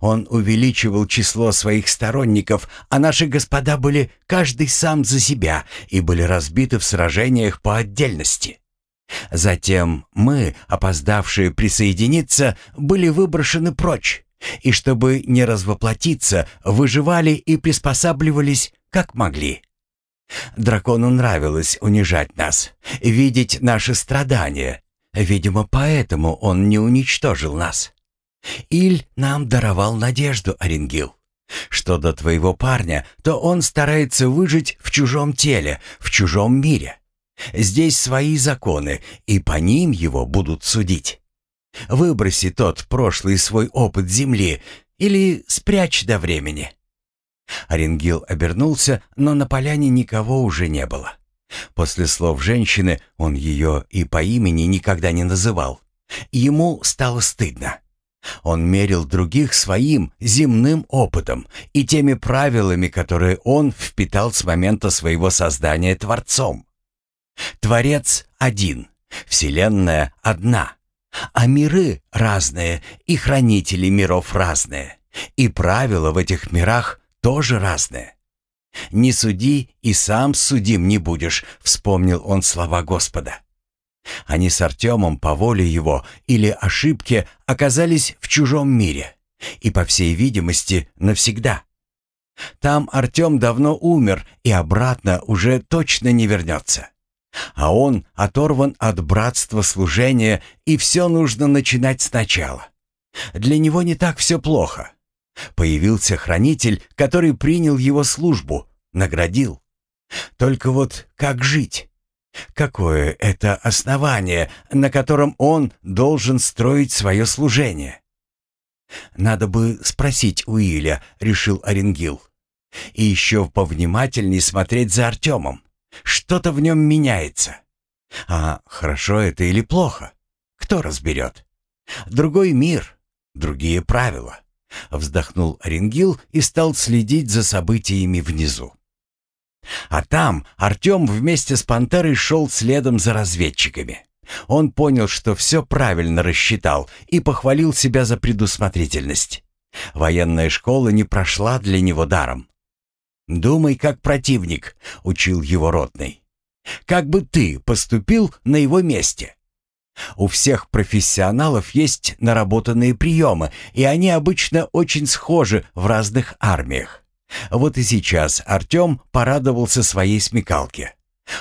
S1: Он увеличивал число своих сторонников, а наши господа были каждый сам за себя и были разбиты в сражениях по отдельности. Затем мы, опоздавшие присоединиться, были выброшены прочь, и чтобы не развоплотиться, выживали и приспосабливались как могли. Дракону нравилось унижать нас, видеть наши страдания. Видимо, поэтому он не уничтожил нас. Иль нам даровал надежду, Оренгил. Что до твоего парня, то он старается выжить в чужом теле, в чужом мире. Здесь свои законы, и по ним его будут судить. Выброси тот прошлый свой опыт земли или спрячь до времени. Оренгил обернулся, но на поляне никого уже не было. После слов женщины он ее и по имени никогда не называл. Ему стало стыдно. Он мерил других своим земным опытом и теми правилами, которые он впитал с момента своего создания Творцом. Творец один, Вселенная одна, а миры разные, и хранители миров разные, и правила в этих мирах тоже разные. «Не суди, и сам судим не будешь», — вспомнил он слова Господа. Они с Артемом по воле его или ошибке оказались в чужом мире и, по всей видимости, навсегда. Там Артем давно умер и обратно уже точно не вернется. А он оторван от братства служения, и все нужно начинать сначала. Для него не так все плохо. Появился хранитель, который принял его службу, наградил. Только вот как жить? Какое это основание, на котором он должен строить свое служение? «Надо бы спросить Уиля», — решил Оренгил. «И еще повнимательней смотреть за Артемом. Что-то в нем меняется. А хорошо это или плохо? Кто разберет? Другой мир, другие правила». Вздохнул Оренгил и стал следить за событиями внизу. А там Артем вместе с «Пантерой» шел следом за разведчиками. Он понял, что все правильно рассчитал и похвалил себя за предусмотрительность. Военная школа не прошла для него даром. «Думай, как противник», — учил его ротный. «Как бы ты поступил на его месте?» У всех профессионалов есть наработанные приемы, и они обычно очень схожи в разных армиях. Вот и сейчас Артем порадовался своей смекалке.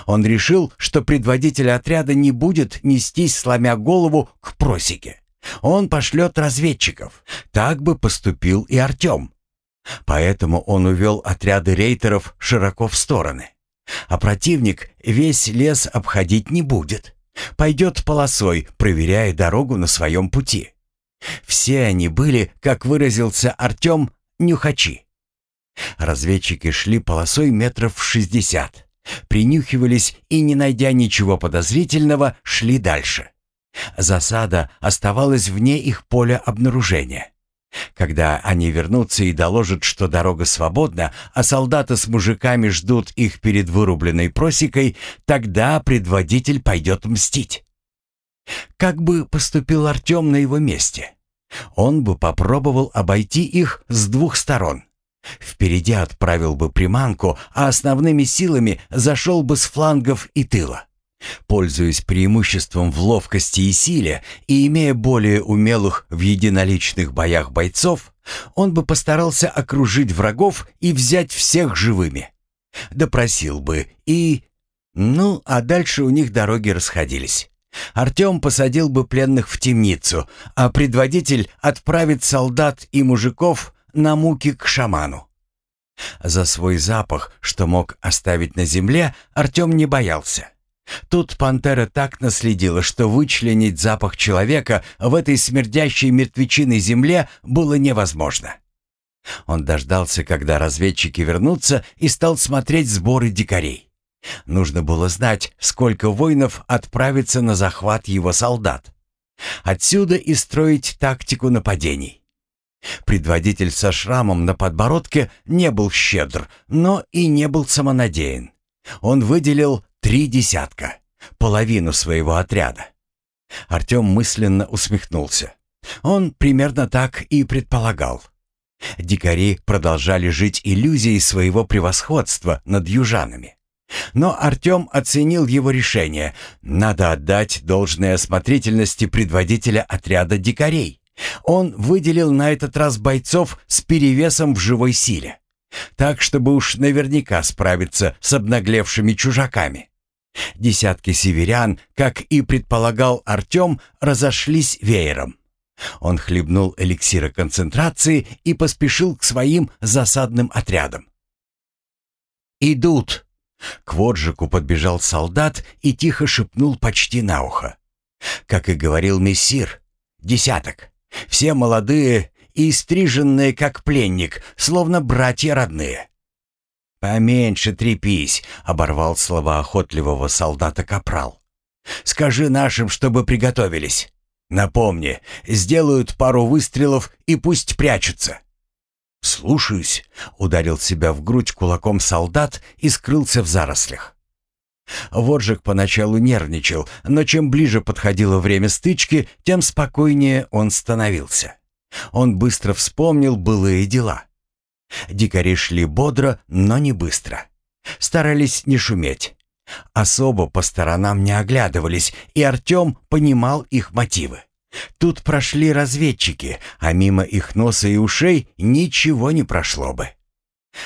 S1: Он решил, что предводитель отряда не будет нестись, сломя голову, к просеке. Он пошлет разведчиков. Так бы поступил и Артем. Поэтому он увел отряды рейтеров широко в стороны. А противник весь лес обходить не будет. Пойдет полосой, проверяя дорогу на своем пути. Все они были, как выразился Артем, нюхачи. Разведчики шли полосой метров шестьдесят, принюхивались и, не найдя ничего подозрительного, шли дальше. Засада оставалась вне их поля обнаружения. Когда они вернутся и доложат, что дорога свободна, а солдаты с мужиками ждут их перед вырубленной просекой, тогда предводитель пойдет мстить. Как бы поступил Артем на его месте? Он бы попробовал обойти их с двух сторон. Впереди отправил бы приманку, а основными силами зашел бы с флангов и тыла. Пользуясь преимуществом в ловкости и силе и имея более умелых в единоличных боях бойцов, он бы постарался окружить врагов и взять всех живыми. Допросил бы и... Ну, а дальше у них дороги расходились. Артем посадил бы пленных в темницу, а предводитель отправит солдат и мужиков на муки к шаману. За свой запах, что мог оставить на земле, Артем не боялся. Тут пантера так наследила, что вычленить запах человека в этой смердящей мертвечиной земле было невозможно. Он дождался, когда разведчики вернутся, и стал смотреть сборы дикарей. Нужно было знать, сколько воинов отправится на захват его солдат. Отсюда и строить тактику нападений. Предводитель со шрамом на подбородке не был щедр, но и не был самонадеян. Он выделил три десятка, половину своего отряда. Артем мысленно усмехнулся. Он примерно так и предполагал. Дикари продолжали жить иллюзией своего превосходства над южанами. Но Артем оценил его решение. Надо отдать должное осмотрительности предводителя отряда дикарей. Он выделил на этот раз бойцов с перевесом в живой силе. Так, чтобы уж наверняка справиться с обнаглевшими чужаками. Десятки северян, как и предполагал Артем, разошлись веером. Он хлебнул эликсира концентрации и поспешил к своим засадным отрядам. «Идут!» К Воджику подбежал солдат и тихо шепнул почти на ухо. Как и говорил мессир, десяток. Все молодые и стриженные, как пленник, словно братья родные. «Поменьше трепись», — оборвал слова охотливого солдата Капрал. «Скажи нашим, чтобы приготовились. Напомни, сделают пару выстрелов и пусть прячутся». «Слушаюсь», — ударил себя в грудь кулаком солдат и скрылся в зарослях. Воржик поначалу нервничал, но чем ближе подходило время стычки, тем спокойнее он становился. Он быстро вспомнил былые дела. Дикари шли бодро, но не быстро. Старались не шуметь. Особо по сторонам не оглядывались, и Артем понимал их мотивы. Тут прошли разведчики, а мимо их носа и ушей ничего не прошло бы.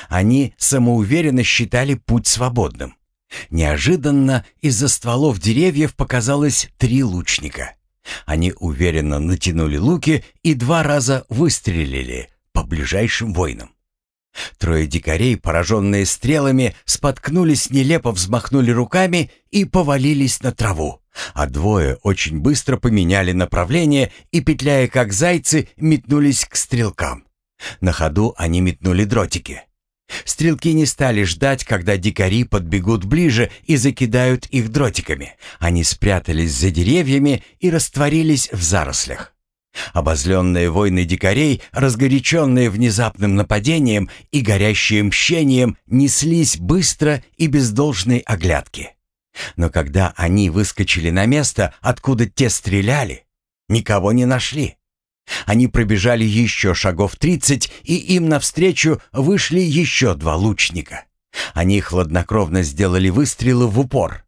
S1: Они самоуверенно считали путь свободным. Неожиданно из-за стволов деревьев показалось три лучника. Они уверенно натянули луки и два раза выстрелили по ближайшим воинам. Трое дикарей, пораженные стрелами, споткнулись, нелепо взмахнули руками и повалились на траву, а двое очень быстро поменяли направление и, петляя как зайцы, метнулись к стрелкам. На ходу они метнули дротики. Стрелки не стали ждать, когда дикари подбегут ближе и закидают их дротиками. Они спрятались за деревьями и растворились в зарослях. Обозленные войны дикарей, разгоряченные внезапным нападением и горящие мщением, неслись быстро и без должной оглядки. Но когда они выскочили на место, откуда те стреляли, никого не нашли. Они пробежали еще шагов тридцать, и им навстречу вышли еще два лучника. Они хладнокровно сделали выстрелы в упор.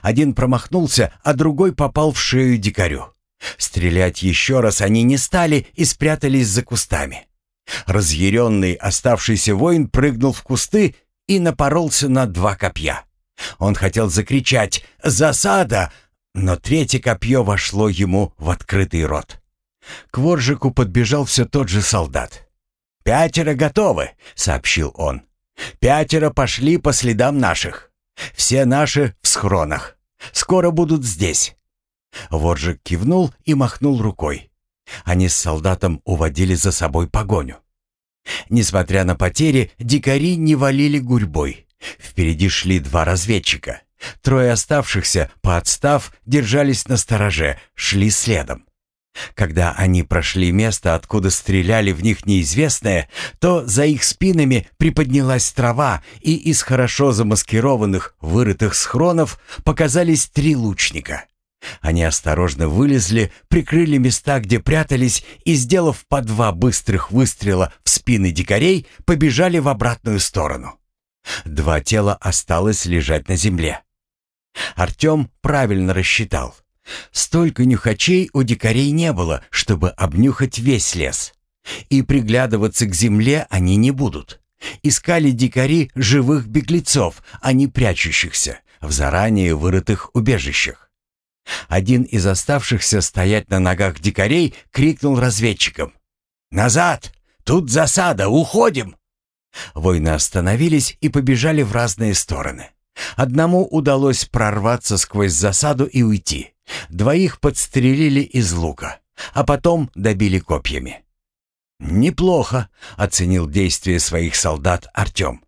S1: Один промахнулся, а другой попал в шею дикарю. Стрелять еще раз они не стали и спрятались за кустами. Разъяренный оставшийся воин прыгнул в кусты и напоролся на два копья. Он хотел закричать «Засада!», но третье копье вошло ему в открытый рот. К воржику подбежал все тот же солдат. «Пятеро готовы», — сообщил он. «Пятеро пошли по следам наших. Все наши в схронах. Скоро будут здесь. Воржик кивнул и махнул рукой. Они с солдатом уводили за собой погоню. Несмотря на потери, дикари не валили гурьбой. Впереди шли два разведчика. Трое оставшихся, поотстав, держались на стороже, шли следом. Когда они прошли место, откуда стреляли в них неизвестные, то за их спинами приподнялась трава, и из хорошо замаскированных, вырытых схронов показались три лучника. Они осторожно вылезли, прикрыли места, где прятались, и, сделав по два быстрых выстрела в спины дикарей, побежали в обратную сторону. Два тела осталось лежать на земле. Артем правильно рассчитал. Столько нюхачей у дикарей не было, чтобы обнюхать весь лес. И приглядываться к земле они не будут. Искали дикари живых беглецов, а не прячущихся в заранее вырытых убежищах. Один из оставшихся стоять на ногах дикарей крикнул разведчикам. «Назад! Тут засада! Уходим!» Воины остановились и побежали в разные стороны. Одному удалось прорваться сквозь засаду и уйти. Двоих подстрелили из лука, а потом добили копьями. «Неплохо», — оценил действия своих солдат Артем.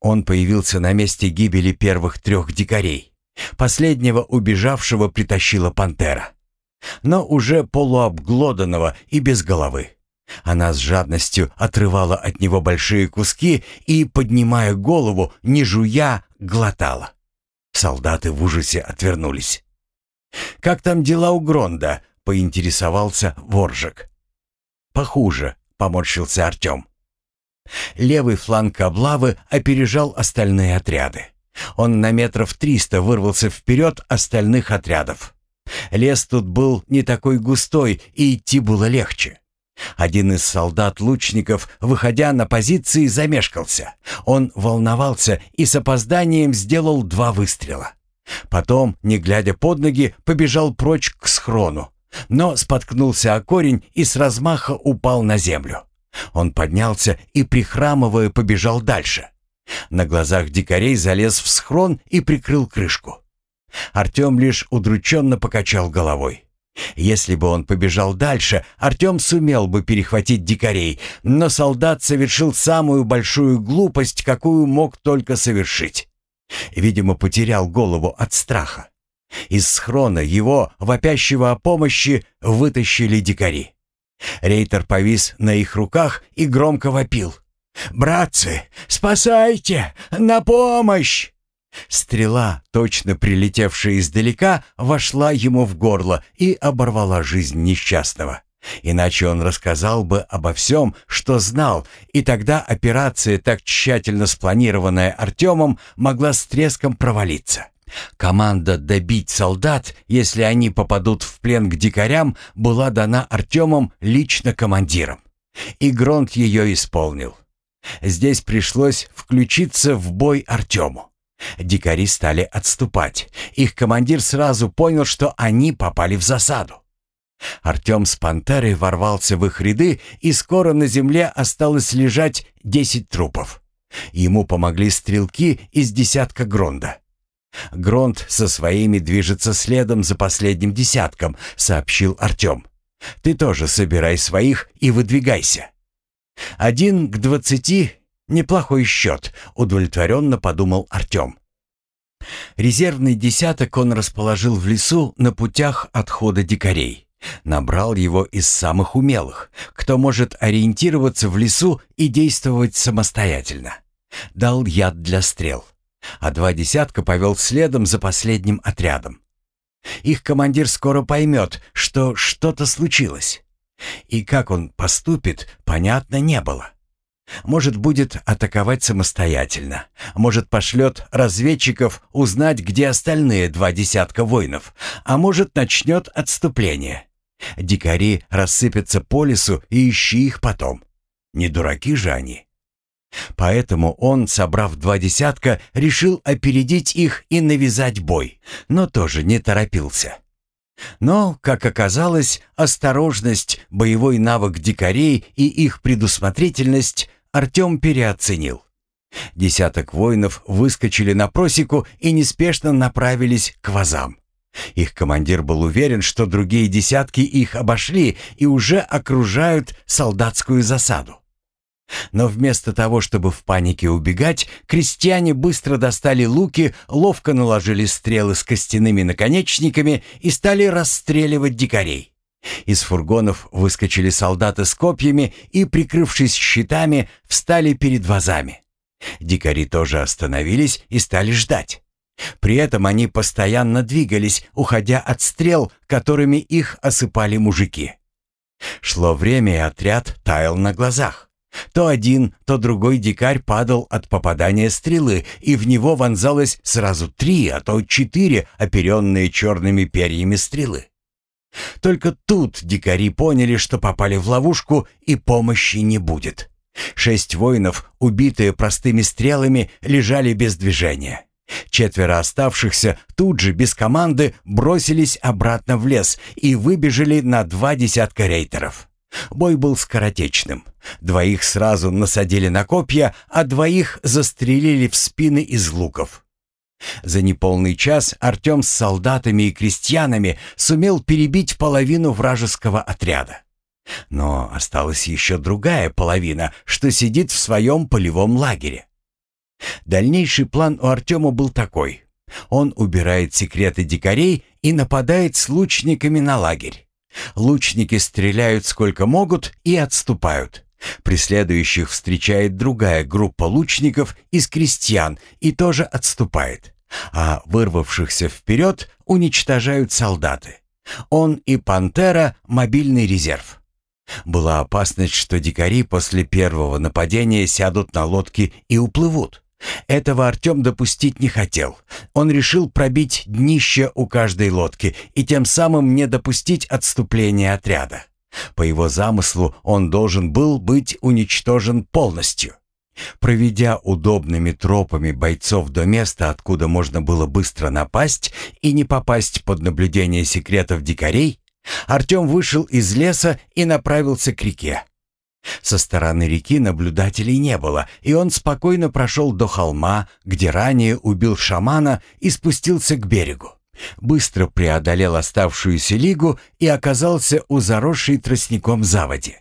S1: Он появился на месте гибели первых трех дикарей. Последнего убежавшего притащила пантера. Но уже полуобглоданного и без головы. Она с жадностью отрывала от него большие куски и, поднимая голову, не жуя, глотала. Солдаты в ужасе отвернулись. «Как там дела у Гронда?» — поинтересовался Воржик. «Похуже», — поморщился Артем. Левый фланг облавы опережал остальные отряды. Он на метров триста вырвался вперед остальных отрядов. Лес тут был не такой густой, и идти было легче. Один из солдат-лучников, выходя на позиции, замешкался. Он волновался и с опозданием сделал два выстрела. Потом, не глядя под ноги, побежал прочь к схрону, но споткнулся о корень и с размаха упал на землю. Он поднялся и, прихрамывая, побежал дальше. На глазах дикарей залез в схрон и прикрыл крышку. Артем лишь удрученно покачал головой. Если бы он побежал дальше, Артем сумел бы перехватить дикарей, но солдат совершил самую большую глупость, какую мог только совершить. Видимо, потерял голову от страха. Из схрона его, вопящего о помощи, вытащили дикари. Рейтер повис на их руках и громко вопил. «Братцы, спасайте! На помощь!» Стрела, точно прилетевшая издалека, вошла ему в горло и оборвала жизнь несчастного. Иначе он рассказал бы обо всем, что знал, и тогда операция, так тщательно спланированная Артемом, могла с треском провалиться. Команда добить солдат, если они попадут в плен к дикарям, была дана Артемом лично командиром. И Гронт ее исполнил. Здесь пришлось включиться в бой Артему. Дикари стали отступать. Их командир сразу понял, что они попали в засаду. Артем с пантерой ворвался в их ряды, и скоро на земле осталось лежать десять трупов. Ему помогли стрелки из десятка Гронда. «Гронд со своими движется следом за последним десятком», — сообщил Артем. «Ты тоже собирай своих и выдвигайся». «Один к двадцати — неплохой счет», — удовлетворенно подумал Артем. Резервный десяток он расположил в лесу на путях отхода дикарей. Набрал его из самых умелых, кто может ориентироваться в лесу и действовать самостоятельно. Дал яд для стрел а два десятка повел следом за последним отрядом. Их командир скоро поймет, что что-то случилось. И как он поступит, понятно не было. Может, будет атаковать самостоятельно. Может, пошлет разведчиков узнать, где остальные два десятка воинов. А может, начнет отступление. Дикари рассыпятся по лесу и ищи их потом. Не дураки же они. Поэтому он, собрав два десятка, решил опередить их и навязать бой, но тоже не торопился. Но, как оказалось, осторожность, боевой навык дикарей и их предусмотрительность Артем переоценил. Десяток воинов выскочили на просеку и неспешно направились к вазам. Их командир был уверен, что другие десятки их обошли и уже окружают солдатскую засаду. Но вместо того, чтобы в панике убегать, крестьяне быстро достали луки, ловко наложили стрелы с костяными наконечниками и стали расстреливать дикарей. Из фургонов выскочили солдаты с копьями и, прикрывшись щитами, встали перед вазами. Дикари тоже остановились и стали ждать. При этом они постоянно двигались, уходя от стрел, которыми их осыпали мужики. Шло время, и отряд таял на глазах. То один, то другой дикарь падал от попадания стрелы, и в него вонзалось сразу три, а то четыре оперенные черными перьями стрелы. Только тут дикари поняли, что попали в ловушку и помощи не будет. Шесть воинов, убитые простыми стрелами, лежали без движения. Четверо оставшихся тут же без команды бросились обратно в лес и выбежали на два десятка рейтеров. Бой был скоротечным. Двоих сразу насадили на копья, а двоих застрелили в спины из луков. За неполный час Артем с солдатами и крестьянами сумел перебить половину вражеского отряда. Но осталась еще другая половина, что сидит в своем полевом лагере. Дальнейший план у Артема был такой. Он убирает секреты дикарей и нападает с лучниками на лагерь. Лучники стреляют сколько могут и отступают. Преследующих встречает другая группа лучников из крестьян и тоже отступает. А вырвавшихся вперед уничтожают солдаты. Он и «Пантера» — мобильный резерв. Была опасность, что дикари после первого нападения сядут на лодки и уплывут. Этого Артем допустить не хотел. Он решил пробить днище у каждой лодки и тем самым не допустить отступления отряда. По его замыслу он должен был быть уничтожен полностью. Проведя удобными тропами бойцов до места, откуда можно было быстро напасть и не попасть под наблюдение секретов дикарей, Артем вышел из леса и направился к реке. Со стороны реки наблюдателей не было, и он спокойно прошел до холма, где ранее убил шамана и спустился к берегу. Быстро преодолел оставшуюся лигу и оказался у заросшей тростником заводи.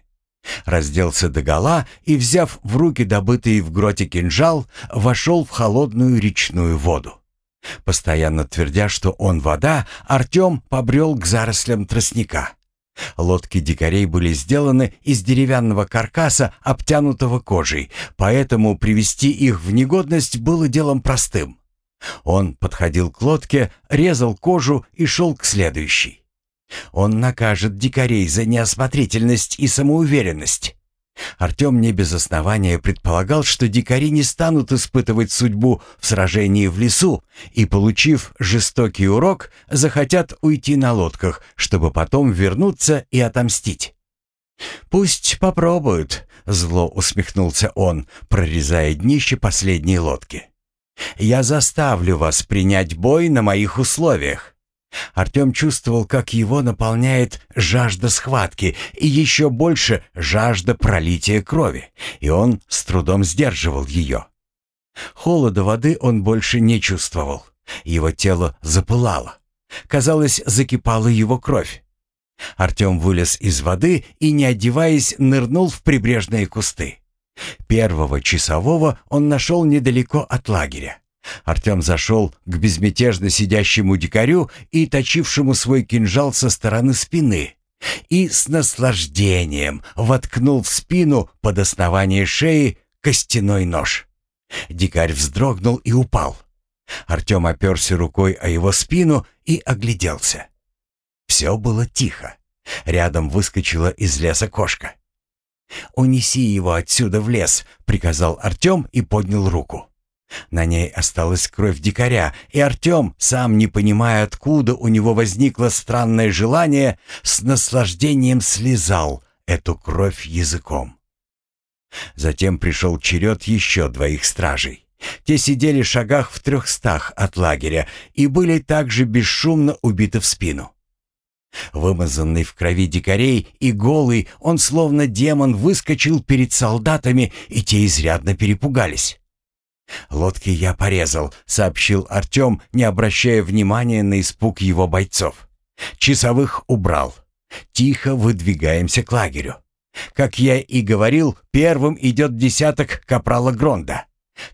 S1: Разделся догола и, взяв в руки добытый в гроте кинжал, вошел в холодную речную воду. Постоянно твердя, что он вода, Артем побрел к зарослям тростника. Лодки дикарей были сделаны из деревянного каркаса, обтянутого кожей, поэтому привести их в негодность было делом простым. Он подходил к лодке, резал кожу и шел к следующей. Он накажет дикарей за неосмотрительность и самоуверенность. Артем не без основания предполагал, что дикари не станут испытывать судьбу в сражении в лесу и, получив жестокий урок, захотят уйти на лодках, чтобы потом вернуться и отомстить. «Пусть попробуют», — зло усмехнулся он, прорезая днище последней лодки. «Я заставлю вас принять бой на моих условиях. Артем чувствовал, как его наполняет жажда схватки и еще больше жажда пролития крови, и он с трудом сдерживал ее. Холода воды он больше не чувствовал. Его тело запылало. Казалось, закипала его кровь. Артем вылез из воды и, не одеваясь, нырнул в прибрежные кусты. Первого часового он нашел недалеко от лагеря. Артем зашел к безмятежно сидящему дикарю и точившему свой кинжал со стороны спины и с наслаждением воткнул в спину под основание шеи костяной нож. Дикарь вздрогнул и упал. Артем оперся рукой о его спину и огляделся. Все было тихо. Рядом выскочила из леса кошка. «Унеси его отсюда в лес», — приказал Артем и поднял руку. На ней осталась кровь дикаря, и Артем, сам не понимая, откуда у него возникло странное желание, с наслаждением слезал эту кровь языком. Затем пришел черед еще двоих стражей. Те сидели в шагах в трехстах от лагеря и были также бесшумно убиты в спину. Вымазанный в крови дикарей и голый, он словно демон выскочил перед солдатами, и те изрядно перепугались. «Лодки я порезал», — сообщил Артем, не обращая внимания на испуг его бойцов. «Часовых убрал. Тихо выдвигаемся к лагерю. Как я и говорил, первым идет десяток капрала Гронда.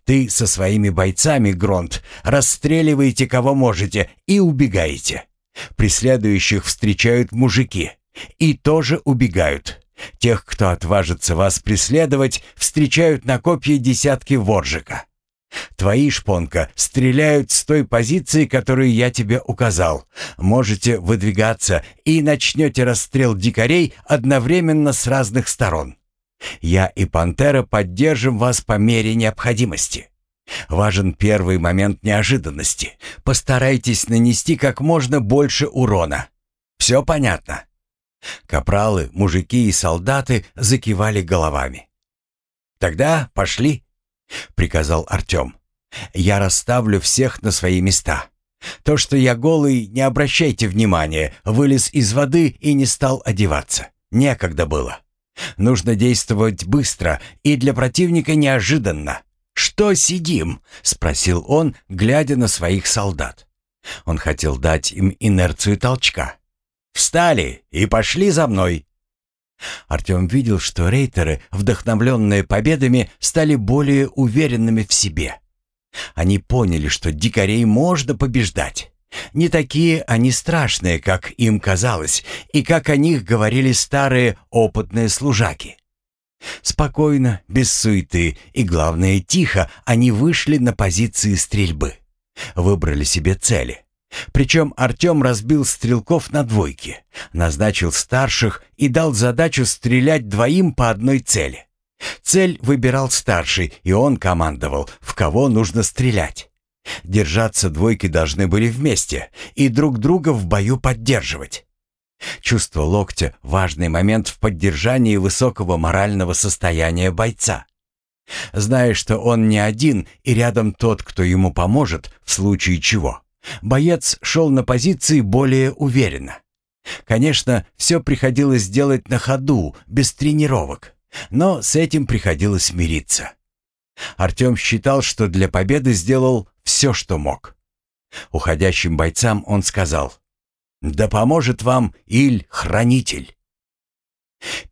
S1: Ты со своими бойцами, Гронд, расстреливаете кого можете и убегаете. Преследующих встречают мужики и тоже убегают. Тех, кто отважится вас преследовать, встречают на копье десятки воржика. Твои, шпонка, стреляют с той позиции, которую я тебе указал. Можете выдвигаться и начнете расстрел дикарей одновременно с разных сторон. Я и Пантера поддержим вас по мере необходимости. Важен первый момент неожиданности. Постарайтесь нанести как можно больше урона. Все понятно?» Капралы, мужики и солдаты закивали головами. «Тогда пошли», — приказал Артем. «Я расставлю всех на свои места. То, что я голый, не обращайте внимания, вылез из воды и не стал одеваться. Некогда было. Нужно действовать быстро и для противника неожиданно. «Что сидим?» — спросил он, глядя на своих солдат. Он хотел дать им инерцию толчка. «Встали и пошли за мной!» Артем видел, что рейтеры, вдохновленные победами, стали более уверенными в себе. Они поняли, что дикарей можно побеждать. Не такие они страшные, как им казалось, и как о них говорили старые опытные служаки. Спокойно, без суеты и, главное, тихо они вышли на позиции стрельбы. Выбрали себе цели. Причем Артем разбил стрелков на двойки, назначил старших и дал задачу стрелять двоим по одной цели. Цель выбирал старший, и он командовал, в кого нужно стрелять. Держаться двойки должны были вместе и друг друга в бою поддерживать. Чувство локтя – важный момент в поддержании высокого морального состояния бойца. Зная, что он не один и рядом тот, кто ему поможет, в случае чего, боец шел на позиции более уверенно. Конечно, все приходилось делать на ходу, без тренировок, но с этим приходилось смириться. Артем считал, что для победы сделал все, что мог. Уходящим бойцам он сказал «Да поможет вам Иль-хранитель».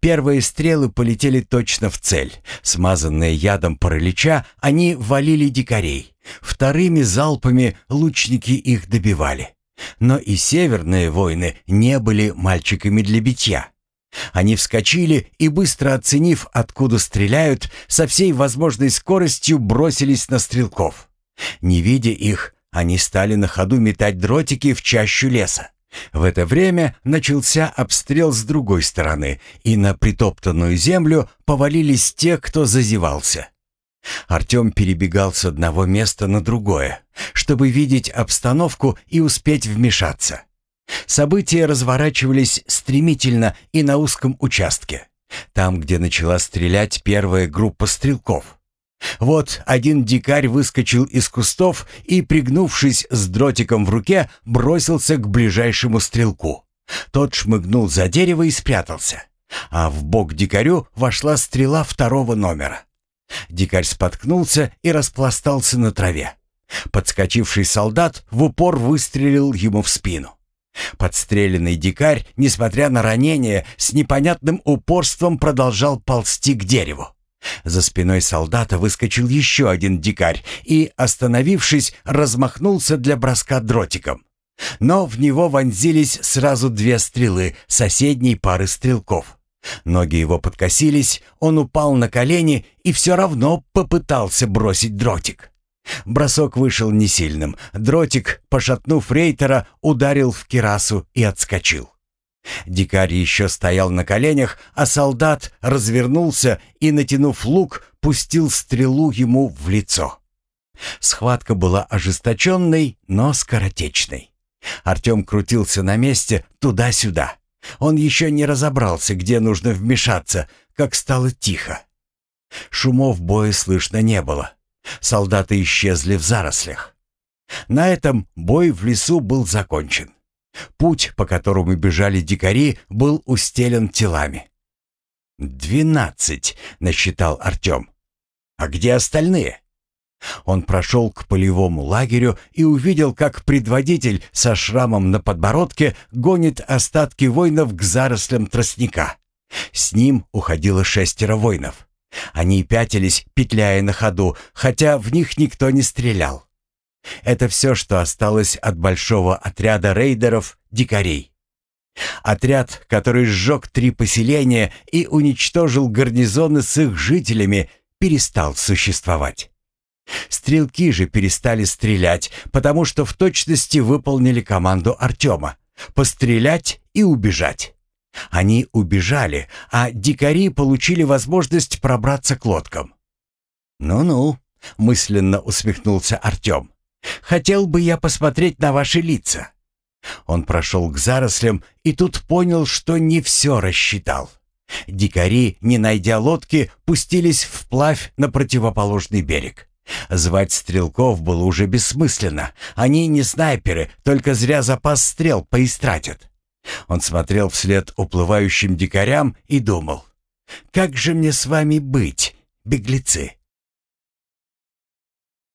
S1: Первые стрелы полетели точно в цель. Смазанные ядом паралича, они валили дикарей. Вторыми залпами лучники их добивали. Но и северные воины не были мальчиками для битья. Они вскочили и, быстро оценив, откуда стреляют, со всей возможной скоростью бросились на стрелков. Не видя их, они стали на ходу метать дротики в чащу леса. В это время начался обстрел с другой стороны, и на притоптанную землю повалились те, кто зазевался. Артем перебегал с одного места на другое, чтобы видеть обстановку и успеть вмешаться. События разворачивались стремительно и на узком участке, там, где начала стрелять первая группа стрелков. Вот один дикарь выскочил из кустов и, пригнувшись с дротиком в руке, бросился к ближайшему стрелку. Тот шмыгнул за дерево и спрятался. А в бок дикарю вошла стрела второго номера. Дикарь споткнулся и распластался на траве. Подскочивший солдат в упор выстрелил ему в спину. Подстреленный дикарь, несмотря на ранение, с непонятным упорством продолжал ползти к дереву. За спиной солдата выскочил еще один дикарь и, остановившись, размахнулся для броска дротиком. Но в него вонзились сразу две стрелы соседней пары стрелков. Ноги его подкосились, он упал на колени и все равно попытался бросить дротик. Бросок вышел несильным. Дротик, пошатнув рейтера, ударил в кирасу и отскочил. Дикарь еще стоял на коленях, а солдат развернулся и, натянув лук, пустил стрелу ему в лицо. Схватка была ожесточенной, но скоротечной. Артем крутился на месте туда-сюда. Он еще не разобрался, где нужно вмешаться, как стало тихо. Шумов боя слышно не было. Солдаты исчезли в зарослях. На этом бой в лесу был закончен. Путь, по которому бежали дикари, был устелен телами. «Двенадцать», — насчитал Артем. «А где остальные?» Он прошел к полевому лагерю и увидел, как предводитель со шрамом на подбородке гонит остатки воинов к зарослям тростника. С ним уходило шестеро воинов. Они пятились, петляя на ходу, хотя в них никто не стрелял. Это все, что осталось от большого отряда рейдеров-дикарей. Отряд, который сжег три поселения и уничтожил гарнизоны с их жителями, перестал существовать. Стрелки же перестали стрелять, потому что в точности выполнили команду Артема — пострелять и убежать. Они убежали, а дикари получили возможность пробраться к лодкам. «Ну-ну», — мысленно усмехнулся Артем. «Хотел бы я посмотреть на ваши лица». Он прошел к зарослям и тут понял, что не все рассчитал. Дикари, не найдя лодки, пустились вплавь на противоположный берег. Звать стрелков было уже бессмысленно. Они не снайперы, только зря запас стрел поистратят. Он смотрел вслед уплывающим дикарям и думал, «Как же мне с вами быть, беглецы?»